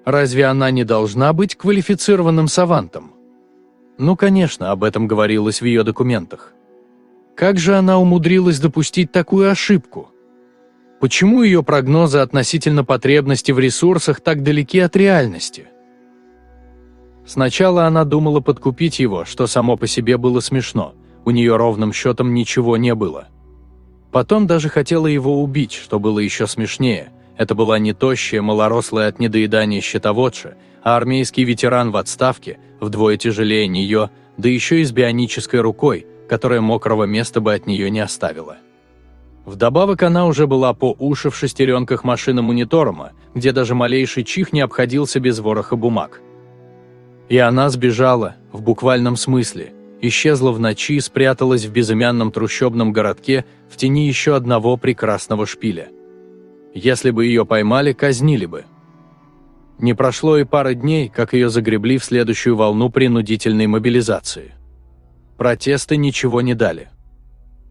Разве она не должна быть квалифицированным савантом? Ну, конечно, об этом говорилось в ее документах. Как же она умудрилась допустить такую ошибку? Почему ее прогнозы относительно потребности в ресурсах так далеки от реальности? Сначала она думала подкупить его, что само по себе было смешно, у нее ровным счетом ничего не было. Потом даже хотела его убить, что было еще смешнее. Это была не тощая, малорослая от недоедания щитоводша, а армейский ветеран в отставке, вдвое тяжелее нее, да еще и с бионической рукой, которое мокрого места бы от нее не оставило. Вдобавок она уже была по уши в шестеренках машины мониторома, где даже малейший чих не обходился без вороха бумаг. И она сбежала, в буквальном смысле, исчезла в ночи и спряталась в безымянном трущобном городке в тени еще одного прекрасного шпиля. Если бы ее поймали, казнили бы. Не прошло и пары дней, как ее загребли в следующую волну принудительной мобилизации. Протесты ничего не дали.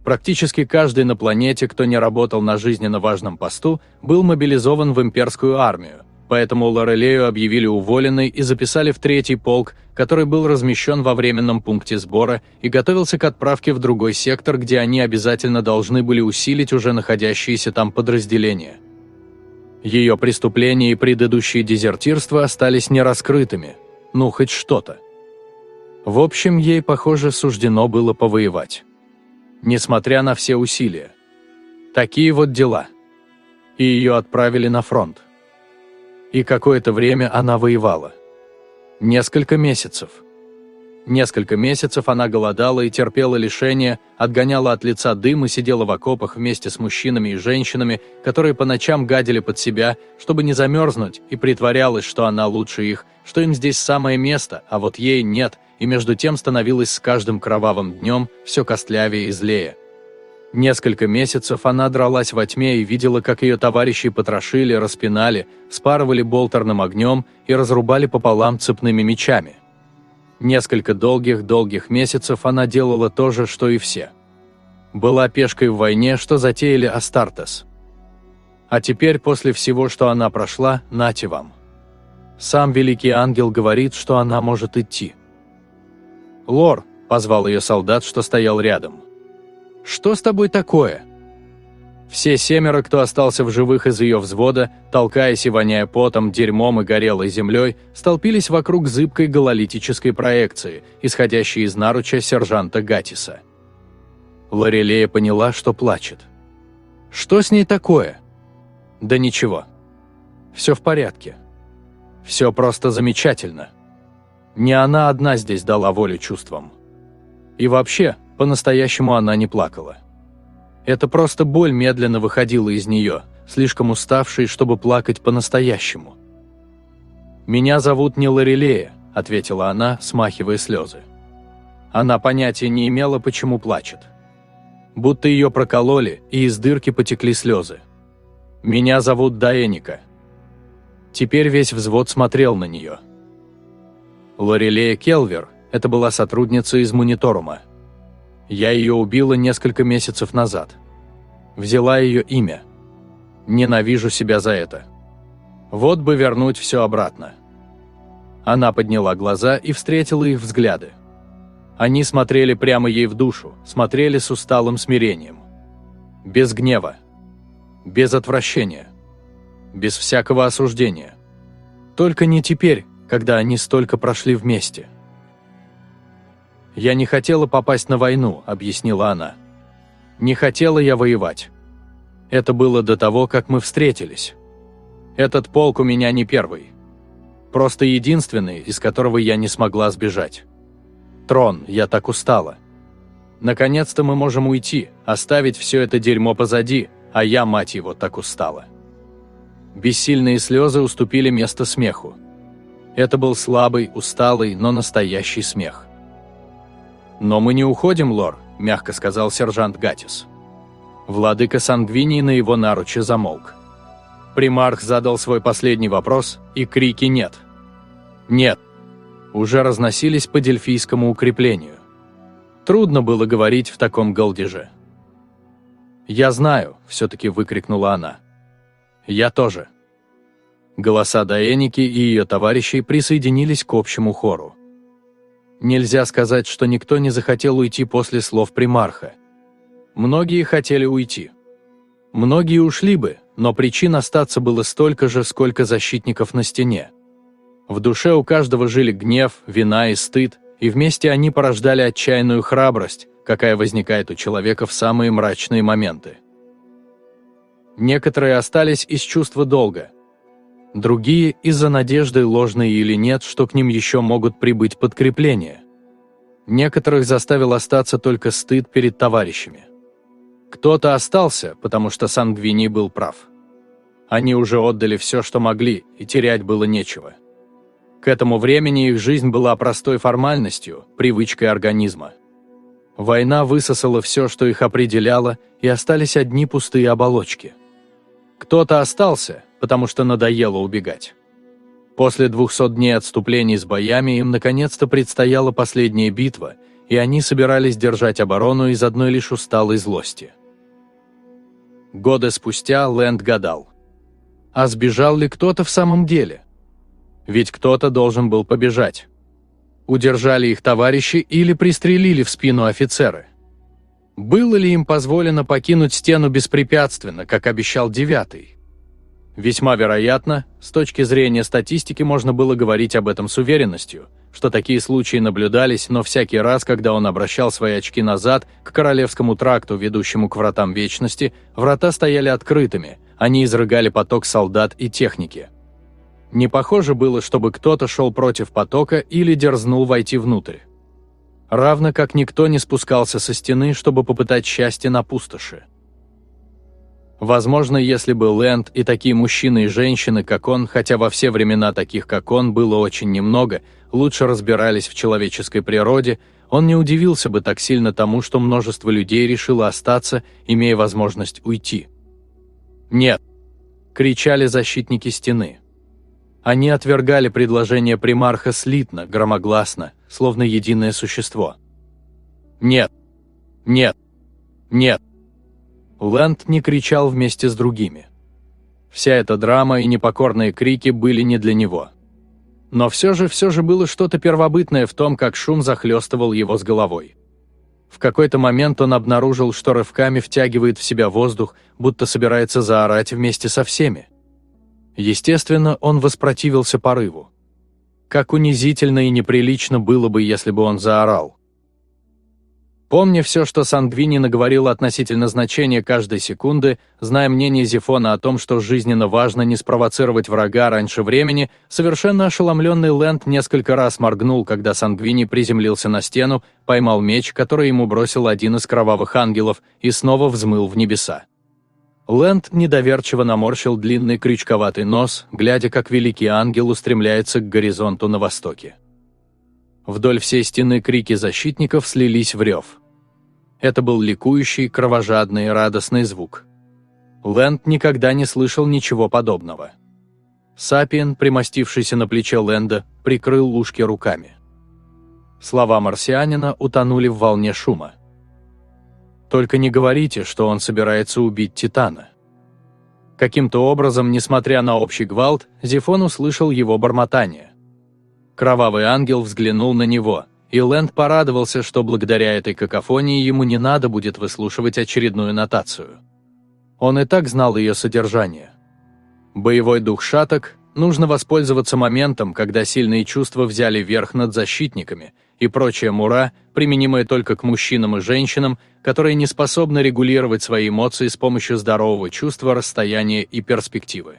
Практически каждый на планете, кто не работал на жизненно важном посту, был мобилизован в имперскую армию, поэтому Лорелею объявили уволенной и записали в третий полк, который был размещен во временном пункте сбора и готовился к отправке в другой сектор, где они обязательно должны были усилить уже находящиеся там подразделения. Ее преступления и предыдущие дезертирства остались нераскрытыми. Ну, хоть что-то. В общем, ей, похоже, суждено было повоевать. Несмотря на все усилия. Такие вот дела. И ее отправили на фронт. И какое-то время она воевала. Несколько месяцев. Несколько месяцев она голодала и терпела лишения, отгоняла от лица дым и сидела в окопах вместе с мужчинами и женщинами, которые по ночам гадили под себя, чтобы не замерзнуть, и притворялась, что она лучше их, что им здесь самое место, а вот ей нет, и между тем становилась с каждым кровавым днем все костлявее и злее. Несколько месяцев она дралась во тьме и видела, как ее товарищи потрошили, распинали, спарывали болтерным огнем и разрубали пополам цепными мечами. Несколько долгих-долгих месяцев она делала то же, что и все. Была пешкой в войне, что затеяли Астартес. А теперь, после всего, что она прошла, нате вам. Сам Великий Ангел говорит, что она может идти. «Лор», – позвал ее солдат, что стоял рядом. «Что с тобой такое?» Все семеро, кто остался в живых из ее взвода, толкаясь и воняя потом, дерьмом и горелой землей, столпились вокруг зыбкой гололитической проекции, исходящей из наруча сержанта Гатиса. Лорелея поняла, что плачет. «Что с ней такое?» «Да ничего. Все в порядке. Все просто замечательно. Не она одна здесь дала волю чувствам. И вообще, по-настоящему она не плакала. Это просто боль медленно выходила из нее, слишком уставшей, чтобы плакать по-настоящему. «Меня зовут не Лорелея», – ответила она, смахивая слезы. Она понятия не имела, почему плачет. Будто ее прокололи, и из дырки потекли слезы. «Меня зовут Даэника». Теперь весь взвод смотрел на нее. Лорелея Келвер – это была сотрудница из мониторума – я ее убила несколько месяцев назад. Взяла ее имя. Ненавижу себя за это. Вот бы вернуть все обратно. Она подняла глаза и встретила их взгляды. Они смотрели прямо ей в душу, смотрели с усталым смирением. Без гнева. Без отвращения. Без всякого осуждения. Только не теперь, когда они столько прошли вместе. «Я не хотела попасть на войну», – объяснила она. «Не хотела я воевать. Это было до того, как мы встретились. Этот полк у меня не первый. Просто единственный, из которого я не смогла сбежать. Трон, я так устала. Наконец-то мы можем уйти, оставить все это дерьмо позади, а я, мать его, так устала». Бессильные слезы уступили место смеху. Это был слабый, усталый, но настоящий смех. «Но мы не уходим, лор», – мягко сказал сержант Гатис. Владыка Сангвинии на его наруче замолк. Примарх задал свой последний вопрос, и крики «нет». «Нет» уже разносились по дельфийскому укреплению. Трудно было говорить в таком голдеже. «Я знаю», – все-таки выкрикнула она. «Я тоже». Голоса Даэники и ее товарищей присоединились к общему хору. Нельзя сказать, что никто не захотел уйти после слов примарха. Многие хотели уйти. Многие ушли бы, но причин остаться было столько же, сколько защитников на стене. В душе у каждого жили гнев, вина и стыд, и вместе они порождали отчаянную храбрость, какая возникает у человека в самые мрачные моменты. Некоторые остались из чувства долга – другие – из-за надежды, ложной или нет, что к ним еще могут прибыть подкрепления. Некоторых заставил остаться только стыд перед товарищами. Кто-то остался, потому что Сангвини был прав. Они уже отдали все, что могли, и терять было нечего. К этому времени их жизнь была простой формальностью, привычкой организма. Война высосала все, что их определяло, и остались одни пустые оболочки. Кто-то остался, потому что надоело убегать. После 200 дней отступлений с боями им наконец-то предстояла последняя битва, и они собирались держать оборону из одной лишь усталой злости. Годы спустя Лэнд гадал. А сбежал ли кто-то в самом деле? Ведь кто-то должен был побежать. Удержали их товарищи или пристрелили в спину офицеры? Было ли им позволено покинуть стену беспрепятственно, как обещал девятый? Весьма вероятно, с точки зрения статистики можно было говорить об этом с уверенностью, что такие случаи наблюдались, но всякий раз, когда он обращал свои очки назад к Королевскому тракту, ведущему к Вратам Вечности, врата стояли открытыми, они изрыгали поток солдат и техники. Не похоже было, чтобы кто-то шел против потока или дерзнул войти внутрь. Равно как никто не спускался со стены, чтобы попытать счастье на пустоши. Возможно, если бы Лэнд и такие мужчины и женщины, как он, хотя во все времена таких, как он, было очень немного, лучше разбирались в человеческой природе, он не удивился бы так сильно тому, что множество людей решило остаться, имея возможность уйти. «Нет!» – кричали защитники стены. Они отвергали предложение примарха слитно, громогласно, словно единое существо. «Нет! Нет! Нет!» Лэнд не кричал вместе с другими. Вся эта драма и непокорные крики были не для него. Но все же, все же было что-то первобытное в том, как шум захлестывал его с головой. В какой-то момент он обнаружил, что рывками втягивает в себя воздух, будто собирается заорать вместе со всеми. Естественно, он воспротивился порыву. Как унизительно и неприлично было бы, если бы он заорал. Помня все, что Сангвини наговорил относительно значения каждой секунды, зная мнение Зефона о том, что жизненно важно не спровоцировать врага раньше времени, совершенно ошеломленный Лэнд несколько раз моргнул, когда Сангвини приземлился на стену, поймал меч, который ему бросил один из кровавых ангелов, и снова взмыл в небеса. Лэнд недоверчиво наморщил длинный крючковатый нос, глядя, как великий ангел устремляется к горизонту на востоке. Вдоль всей стены крики защитников слились в рев. Это был ликующий, кровожадный, радостный звук. Лэнд никогда не слышал ничего подобного. Сапиен, примостившийся на плече Лэнда, прикрыл лужки руками. Слова марсианина утонули в волне шума. Только не говорите, что он собирается убить Титана. Каким-то образом, несмотря на общий гвалт, Зефон услышал его бормотание. Кровавый ангел взглянул на него, и Лэнд порадовался, что благодаря этой какофонии ему не надо будет выслушивать очередную нотацию. Он и так знал ее содержание. Боевой дух шаток, нужно воспользоваться моментом, когда сильные чувства взяли верх над защитниками, и прочая мура, применимая только к мужчинам и женщинам, которые не способны регулировать свои эмоции с помощью здорового чувства расстояния и перспективы.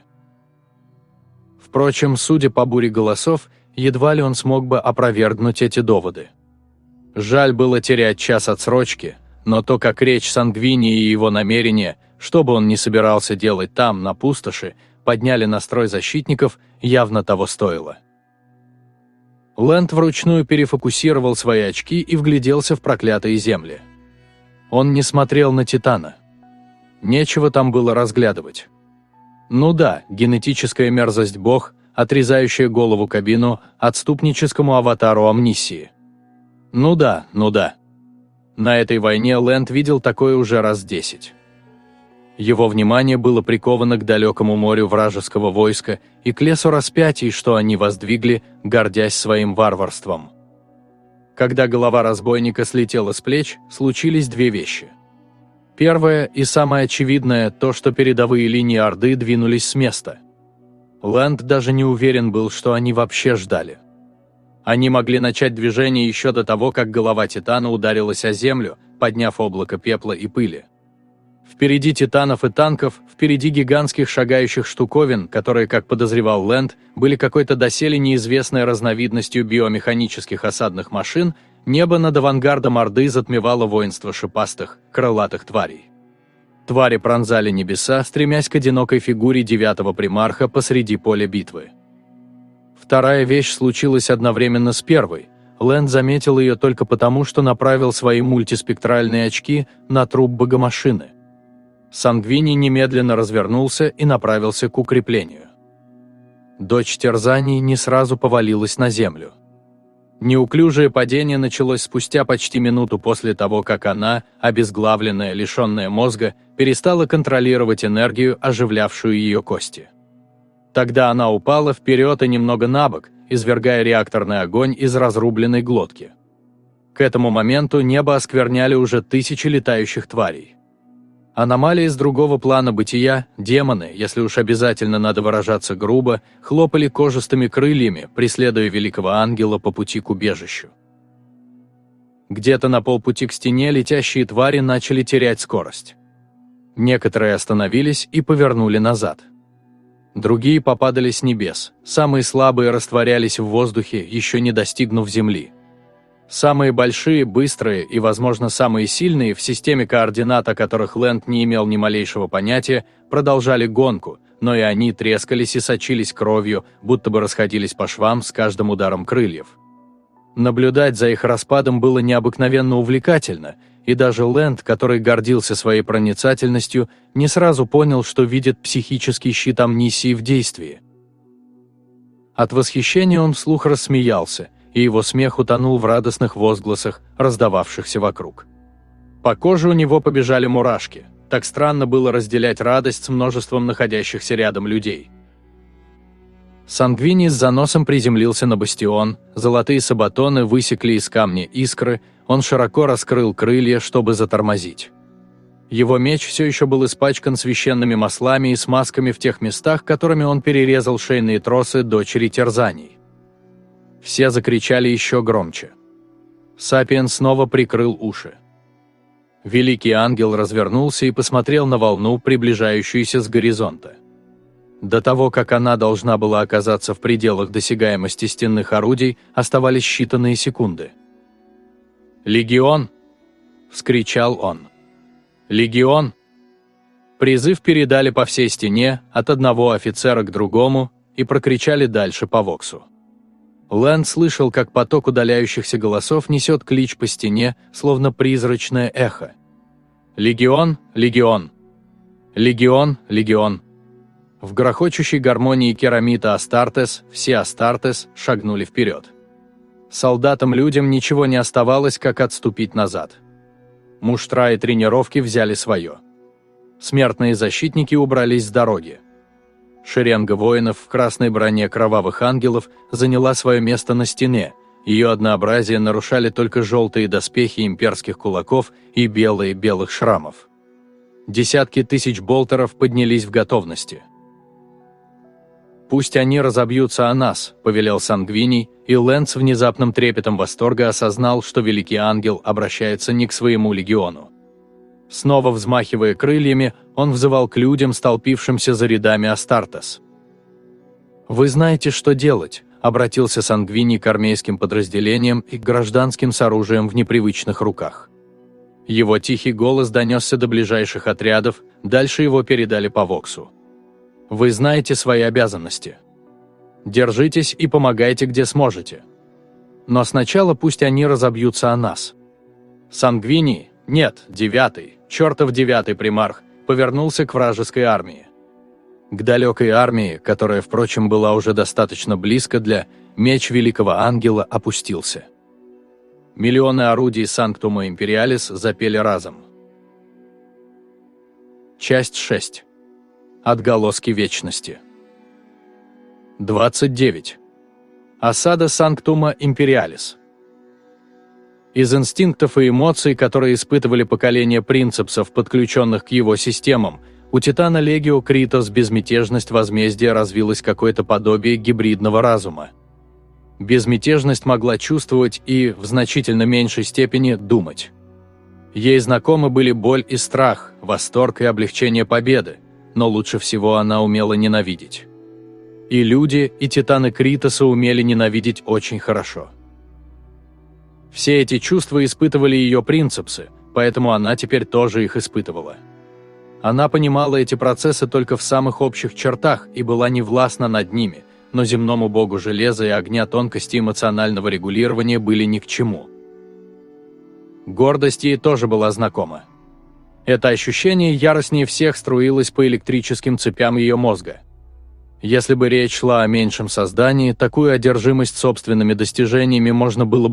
Впрочем, судя по буре голосов, едва ли он смог бы опровергнуть эти доводы. Жаль было терять час отсрочки, но то, как речь Сангвини и его намерения, что бы он ни собирался делать там, на пустоши, подняли настрой защитников, явно того стоило. Лэнд вручную перефокусировал свои очки и вгляделся в проклятые земли. Он не смотрел на Титана. Нечего там было разглядывать. Ну да, генетическая мерзость бог, отрезающая голову кабину отступническому аватару амнисии. Ну да, ну да. На этой войне Лэнд видел такое уже раз десять. Его внимание было приковано к далекому морю вражеского войска и к лесу распятий, что они воздвигли, гордясь своим варварством. Когда голова разбойника слетела с плеч, случились две вещи. Первое и самое очевидное – то, что передовые линии Орды двинулись с места. Лэнд даже не уверен был, что они вообще ждали. Они могли начать движение еще до того, как голова Титана ударилась о землю, подняв облако пепла и пыли. Впереди титанов и танков, впереди гигантских шагающих штуковин, которые, как подозревал Лэнд, были какой-то доселе неизвестной разновидностью биомеханических осадных машин, небо над авангардом Орды затмевало воинство шипастых, крылатых тварей. Твари пронзали небеса, стремясь к одинокой фигуре девятого примарха посреди поля битвы. Вторая вещь случилась одновременно с первой. Лэнд заметил ее только потому, что направил свои мультиспектральные очки на труп богомашины. Сангвини немедленно развернулся и направился к укреплению. Дочь терзаний не сразу повалилась на землю. Неуклюжее падение началось спустя почти минуту после того, как она, обезглавленная, лишенная мозга, перестала контролировать энергию, оживлявшую ее кости. Тогда она упала вперед и немного на бок, извергая реакторный огонь из разрубленной глотки. К этому моменту небо оскверняли уже тысячи летающих тварей. Аномалии из другого плана бытия, демоны, если уж обязательно надо выражаться грубо, хлопали кожистыми крыльями, преследуя великого ангела по пути к убежищу. Где-то на полпути к стене летящие твари начали терять скорость. Некоторые остановились и повернули назад. Другие попадали с небес, самые слабые растворялись в воздухе, еще не достигнув земли. Самые большие, быстрые и, возможно, самые сильные в системе координат, о которых Лэнд не имел ни малейшего понятия, продолжали гонку, но и они трескались и сочились кровью, будто бы расходились по швам с каждым ударом крыльев. Наблюдать за их распадом было необыкновенно увлекательно, и даже Лэнд, который гордился своей проницательностью, не сразу понял, что видит психический щит амнисии в действии. От восхищения он вслух рассмеялся – и его смех утонул в радостных возгласах, раздававшихся вокруг. По коже у него побежали мурашки. Так странно было разделять радость с множеством находящихся рядом людей. Сангвини с заносом приземлился на бастион, золотые сабатоны высекли из камня искры, он широко раскрыл крылья, чтобы затормозить. Его меч все еще был испачкан священными маслами и смазками в тех местах, которыми он перерезал шейные тросы дочери терзаний. Все закричали еще громче. Сапиен снова прикрыл уши. Великий ангел развернулся и посмотрел на волну, приближающуюся с горизонта. До того, как она должна была оказаться в пределах досягаемости стенных орудий, оставались считанные секунды. «Легион!» – вскричал он. «Легион!» Призыв передали по всей стене, от одного офицера к другому, и прокричали дальше по Воксу. Лэнд слышал, как поток удаляющихся голосов несет клич по стене, словно призрачное эхо. «Легион! Легион! Легион! Легион!» В грохочущей гармонии керамита Астартес все Астартес шагнули вперед. Солдатам-людям ничего не оставалось, как отступить назад. Муштра и тренировки взяли свое. Смертные защитники убрались с дороги. Шеренга воинов в красной броне кровавых ангелов заняла свое место на стене, ее однообразие нарушали только желтые доспехи имперских кулаков и белые белых шрамов. Десятки тысяч болтеров поднялись в готовности. «Пусть они разобьются о нас», – повелел Сангвиний, и Лэнс внезапным трепетом восторга осознал, что Великий Ангел обращается не к своему легиону. Снова взмахивая крыльями, он взывал к людям, столпившимся за рядами Астартес. «Вы знаете, что делать», – обратился Сангвини к армейским подразделениям и к гражданским с оружием в непривычных руках. Его тихий голос донесся до ближайших отрядов, дальше его передали по Воксу. «Вы знаете свои обязанности. Держитесь и помогайте, где сможете. Но сначала пусть они разобьются о нас. Сангвини, нет, девятый, чертов девятый примарх, повернулся к вражеской армии. К далекой армии, которая, впрочем, была уже достаточно близко для «Меч Великого Ангела» опустился. Миллионы орудий Санктума Империалис запели разом. Часть 6. Отголоски Вечности. 29. Осада Санктума Империалис. Из инстинктов и эмоций, которые испытывали поколение принципсов, подключенных к его системам, у Титана Легио Критос безмятежность возмездия развилась какое-то подобие гибридного разума. Безмятежность могла чувствовать и, в значительно меньшей степени, думать. Ей знакомы были боль и страх, восторг и облегчение победы, но лучше всего она умела ненавидеть. И люди, и титаны Критоса умели ненавидеть очень хорошо. Все эти чувства испытывали ее принципсы, поэтому она теперь тоже их испытывала. Она понимала эти процессы только в самых общих чертах и была невластна над ними, но земному богу железа и огня тонкости эмоционального регулирования были ни к чему. Гордость ей тоже была знакома. Это ощущение яростнее всех струилось по электрическим цепям ее мозга. Если бы речь шла о меньшем создании, такую одержимость собственными достижениями можно было бы